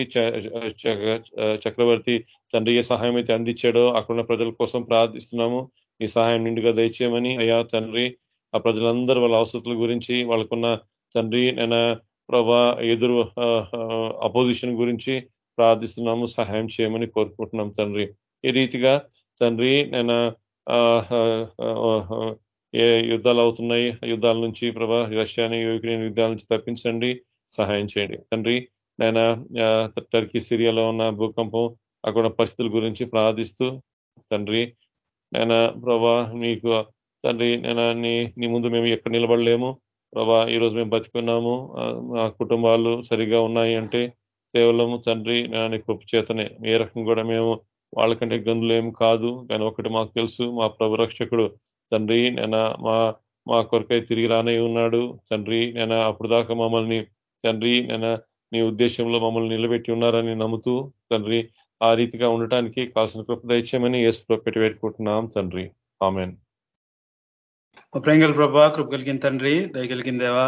G: చక్రవర్తి తండ్రి ఏ సహాయం అయితే అందించాడో అక్కడున్న ప్రజల కోసం ప్రార్థిస్తున్నాము. ఈ సహాయం నిండుగా దయచేయమని అయ్యా తండ్రి. ఆ ప్రజలందరూ వాళ్ళ అవసరాల గురించి వాళ్ళకున్న తండ్రి నేను ప్రభా ఎదురు అపోజిషన్ గురించి ప్రార్థిస్తున్నాము సహాయం చేయమని కోరుకుంటున్నాం తండ్రి. ఈ రీతిగా తండ్రి నేను ఏ యుద్ధాలు అవుతున్నాయి యుద్ధాల నుంచి ప్రభా రష్యాని యూక్రెయిన్ యుద్ధాల నుంచి తప్పించండి సహాయం చేయండి. తండ్రి నేను టర్కీ సిరియాలో ఉన్న భూకంపం అక్కడ పరిస్థితుల గురించి ప్రార్థిస్తూ తండ్రి నేను ప్రభా మీకు తండ్రి నేను నీ నీ ముందు మేము ఎక్కడ నిలబడలేము. ప్రభా ఈ రోజు మేము బతికున్నాము. మా కుటుంబాలు సరిగా ఉన్నాయి అంటే కేవలం తండ్రి నేను కృప చేతనే. ఏ రకం కూడా మేము వాళ్ళకంటే గందులు ఏమి కాదు. కానీ ఒకటి మాకు తెలుసు మా ప్రభు రక్షకుడు తండ్రి నేను మా మా కొరకై తిరిగి రానే ఉన్నాడు. తండ్రి నేను అప్పుడు దాకా మమ్మల్ని తండ్రి నేను నీ ఉద్దేశంలో మమ్మల్ని నిలబెట్టి ఉన్నారని నమ్ముతూ తండ్రి ఆ రీతిగా ఉండటానికి కావాల్సిన కృప దయచేయమని ఏసులో పెట్టి పెట్టుకుంటున్నాం తండ్రి. ఆమెన్.
H: ప్రేంగల్ ప్రభా కృప కలిగిన తండ్రి దయగలిగిన దేవా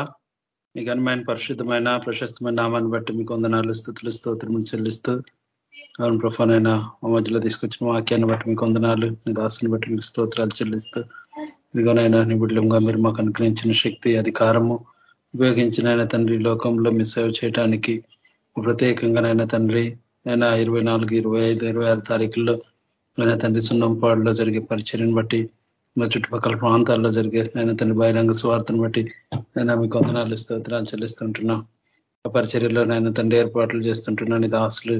H: మీ ఘనమైన పరిశుద్ధమైన ప్రశస్తమైన నామాన్ని బట్టి మీకు వందనాలు స్థుతులు స్తోత్రములు చెల్లిస్తూ అవును ప్రభానైనా మా మధ్యలో తీసుకొచ్చిన వాక్యాన్ని బట్టి మీకు వందనాలు మీ దాసుని బట్టి మీకు స్తోత్రాలు చెల్లిస్తూ ఇదిగోనైనా నిబుడ్లంగా మీరు మాకు అనుగ్రహించిన శక్తి అధికారము ఉపయోగించినైనా తండ్రి లోకంలో మీ సేవ చేయడానికి ప్రత్యేకంగానైనా తండ్రి అయినా ఇరవై నాలుగు ఇరవై ఐదు ఇరవై ఆరు తారీఖుల్లో అయినా తండ్రి సున్నంపాడులో జరిగే పరిచర్ని బట్టి మా చుట్టుపక్కల ప్రాంతాల్లో జరిగే ఆయన తండ్రి బహిరంగ స్వార్థను బట్టి నేను మీకు వందనాలు స్తోత్రాలు చెల్లిస్తుంటున్నాం. ఆ పరిచర్యలో నేను తండ్రి ఏర్పాట్లు చేస్తుంటున్నాను దాసులు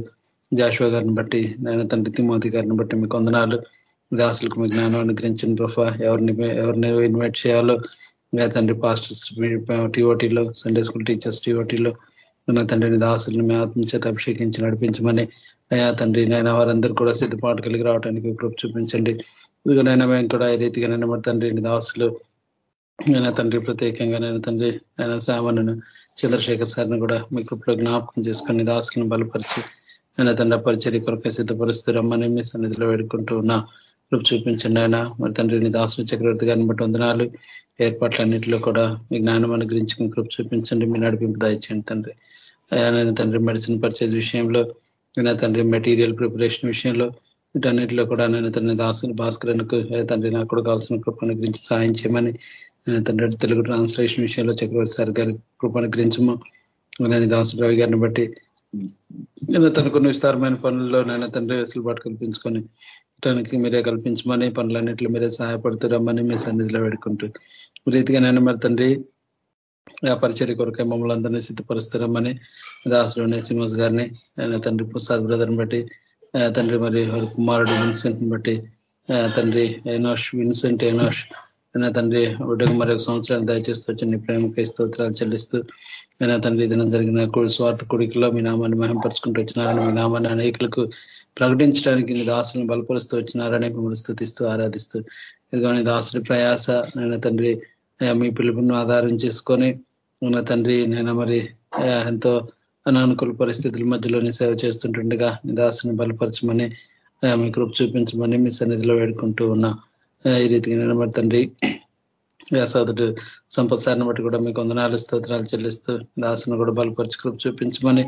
H: జాషువా గారిని బట్టి నేను తండ్రి తిమోతి గారిని బట్టి మీకు వందనాలు. దాసులకు మీ జ్ఞానం అనుగ్రహించిన ప్రొఫా ఎవరిని ఎవరిని ఇన్వైట్ చేయాలో తండ్రి పాస్టర్స్ టీఓటీలో సండే స్కూల్ టీచర్స్ టీఓటీలో నా తండ్రిని దాసులను మీ ఆత్మచేత అభిషేకించి నడిపించమని అయా తండ్రి నైనా వారందరూ కూడా సిద్ధపాటు కలిగి రావడానికి కృప చూపించండి. ఇదిగోనైనా మేము కూడా ఈ రీతిగా నేను మరి తండ్రిని దాసులు నేను తండ్రి ప్రత్యేకంగా నేను తండ్రి ఆయన సామాను చంద్రశేఖర్ సార్ని కూడా మీ కృపలో జ్ఞాపకం చేసుకొని దాసులను బలపరిచి నేను తండ్రి పరిచర్య కొరకే సిద్ధపరుస్తూ రమ్మని మీ సన్నిధిలో వేడుకుంటూ ఉన్నా. కృప చూపించండి ఆయన మరి తండ్రిని దాసు చక్రవర్తి గారిని బట్టి వందనాలు. ఏర్పాట్లన్నింటిలో కూడా మీ జ్ఞానం అనుగ్రహించుకుని కృప చూపించండి మీ నడిపింపు దాయించండి తండ్రి. ఆయన తండ్రి మెడిసిన్ పర్చేజ్ విషయంలో నా తండ్రి మెటీరియల్ ప్రిపరేషన్ విషయంలో వీటన్నిటిలో కూడా నేను తండ్రి దాసుని భాస్కరన్కు తండ్రి నాకు కూడా కావాల్సిన కృప గురించి సాయం చేయమని నేను తండ్రి తెలుగు ట్రాన్స్లేషన్ విషయంలో చక్రవర్తి సార్ గారి కృప గురించము నేను దాసు రవి గారిని బట్టి నేను తనకున్న విస్తారమైన పనుల్లో నేను తండ్రి వెసులుబాటు కల్పించుకొని చేయటానికి మీరే కల్పించమని పనులన్నింటిలో మీరే సహాయపడుతురమ్మని మీ సన్నిధిలో పెడుకుంటూ రీతిగా నేను మరి తండ్రి ఆ పరిచర్య కొరకే మమ్మల్ని అందరినీ సిద్ధపరుస్తారమ్మని దాసులు నరసింహస్ గారిని ఆయన తండ్రి ప్రసాద్ బ్రదర్ని బట్టి తండ్రి మరి కుమారుడు విన్సెంట్ని బట్టి తండ్రి ఏనోష్ విన్సెంట్ ఏనోష్ అయినా తండ్రి ఒకటి మరి ఒక సంవత్సరాన్ని దయచేస్తూ వచ్చి ప్రేమకై స్తోత్రాలు చెల్లిస్తూ అయినా తండ్రి దినం జరిగిన స్వార్థ కొడుకులో మీ నామాన్ని మహింపరచుకుంటూ వచ్చినారని మీ నామాన్ని అనేకులకు ప్రకటించడానికి నీ దాసులను బలపరుస్తూ వచ్చినారని మిమ్మల్ని స్థుతిస్తూ ఆరాధిస్తూ. ఇదిగోని దాసుడి ప్రయాస నేను తండ్రి మీ పిలుపును ఆధారం చేసుకొని ఉన్న తండ్రి నేను మరి ఎంతో అనానుకూల పరిస్థితుల మధ్యలోనే సేవ చేస్తుంటుండగా నీ దాసుని బలపరచమని మీ కృప చూపించమని మీ సన్నిధిలో వేడుకుంటూ ఉన్నా. ఈ రీతిగా నేను మరి తండ్రి వ్యాసాదుడు సంపత్ సార్ని బట్టి కూడా మీకు వందనాలు స్తోత్రాలు చెల్లిస్తూ దాసును కూడా బలపరిచి కృప చూపించమని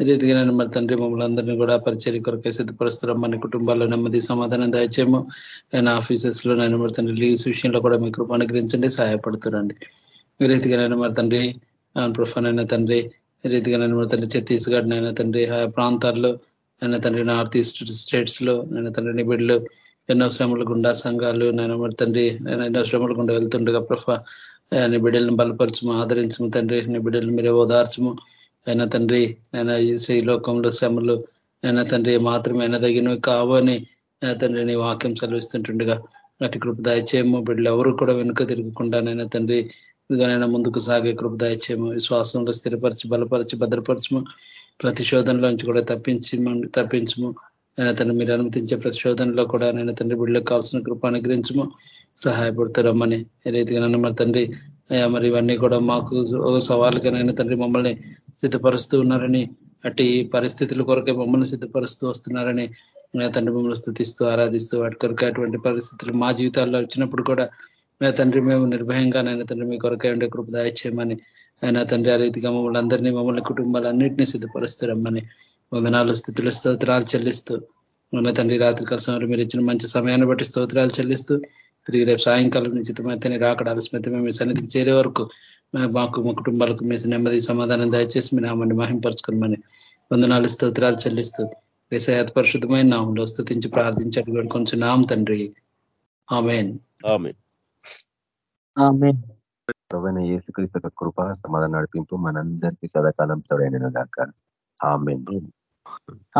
H: రీతిగా నేను మరి తండ్రి మమ్మల్ని అందరినీ కూడా పరిచయ కొరకే సిద్ధపరుస్తున్నాం. కుటుంబాల్లో నెమ్మది సమాధానం దయచేమో నేను ఆఫీసెస్లో నేను మరి తండ్రి లీవ్స్ విషయంలో కూడా మీ కృప అనుగ్రహించండి సహాయపడుతున్నాండి ఈ రీతిగా నేను మరి తండ్రి ప్రొఫన్ అయిన తండ్రి ఈ రీతిగా నేను మరి తండ్రి ఛత్తీస్గఢ్ నైనా తండ్రి ఆ ప్రాంతాల్లో నేను తండ్రి నార్త్ ఈస్ట్ స్టేట్స్లో నేను తండ్రి నిబిడ్లో ఎన్నో శ్రమల గుండా సంఘాలు నేను మరి తండ్రి నేను ఎన్నో శ్రమల గుండా వెళ్తుండగా ప్రఫ నీ బిడ్డలను బలపరచము ఆదరించము తండ్రి నీ బిడ్డలు మీరే ఓదార్చము. అయినా తండ్రి నేను ఈ లోకంలో శ్రమలు అయినా తండ్రి మాత్రమే తగినవి కావని తండ్రి నీ వాక్యం సెలవిస్తుంటుండగా అటు కృప దయచేయము. బిడ్డలు ఎవరు కూడా వెనుక తిరగకుండా నైనా తండ్రి ఇదిగానైనా ముందుకు సాగే కృప దయచేయము. విశ్వాసంలో స్థిరపరిచి బలపరిచి భద్రపరచము. ప్రతిశోధనలోంచి కూడా తప్పించి తప్పించము. నేను తండ్రి మీరు అనుమతించే ప్రతిశోధనలో కూడా నేను తండ్రి బిడ్డలకు కావాల్సిన కృప అనుగ్రహించము. సహాయపడతారమ్మని ఏ రీతిగా నన్ను మరి తండ్రి మరి ఇవన్నీ కూడా మాకు సవాళ్ళుగా నేను తండ్రి మమ్మల్ని సిద్ధపరుస్తూ ఉన్నారని అటు పరిస్థితుల కొరకే మమ్మల్ని సిద్ధపరుస్తూ వస్తున్నారని నా తండ్రి మమ్మల్ని స్థుతిస్తూ ఆరాధిస్తూ వాటి కొరకే అటువంటి పరిస్థితులు మా జీవితాల్లో వచ్చినప్పుడు కూడా నా తండ్రి మేము నిర్భయంగా నేను తండ్రి మీ కొరకే ఉండే కృప దాయచేయమని ఆయన తండ్రి ఆ రీతిగా మమ్మల్ని అందరినీ మమ్మల్ని కుటుంబాలన్నింటినీ సిద్ధపరుస్తారమ్మని వందనాలు స్థితులు స్తోత్రాలు చెల్లిస్తూ ఉన్న తండ్రి రాత్రి సమయంలో మీరు ఇచ్చిన మంచి సమయాన్ని బట్టి స్తోత్రాలు చెల్లిస్తూ తిరిగి రేపు సాయంకాలం నిశ్చితమైతే రాకడ ఆలస్యమైతే మీ సన్నిధికి చేరే వరకు మాకు మా కుటుంబాలకు మీ నెమ్మది సమాధానం దయచేసి మీ నామాన్ని మహింపరచుకోమని వందనాలు స్తోత్రాలు చెల్లిస్తూ విషయాత పరిశుద్ధమైన నామంలో స్థుతించి ప్రార్థించి కొంచెం నామ తండ్రి. ఆమెన్.
D: ప్రవైన కృప సమాధానం నడిపింపు మనందరికీ సదాకాలం తోడైన గాక. Amen.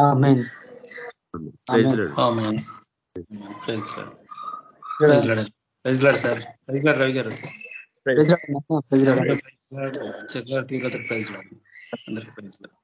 B: Amen
C: praise
B: amen.
C: Lord.
H: Amen. Praise lord. Praise lord. Praise lord sir praise lord Ravi గారు
B: ప్రైజ్ లార్డ్ అన్న, praise lord.
H: Praise lord. Check lord తీవ్రత ప్రైజ్ లార్డ్ అందరికీ ప్రైజ్ లార్డ్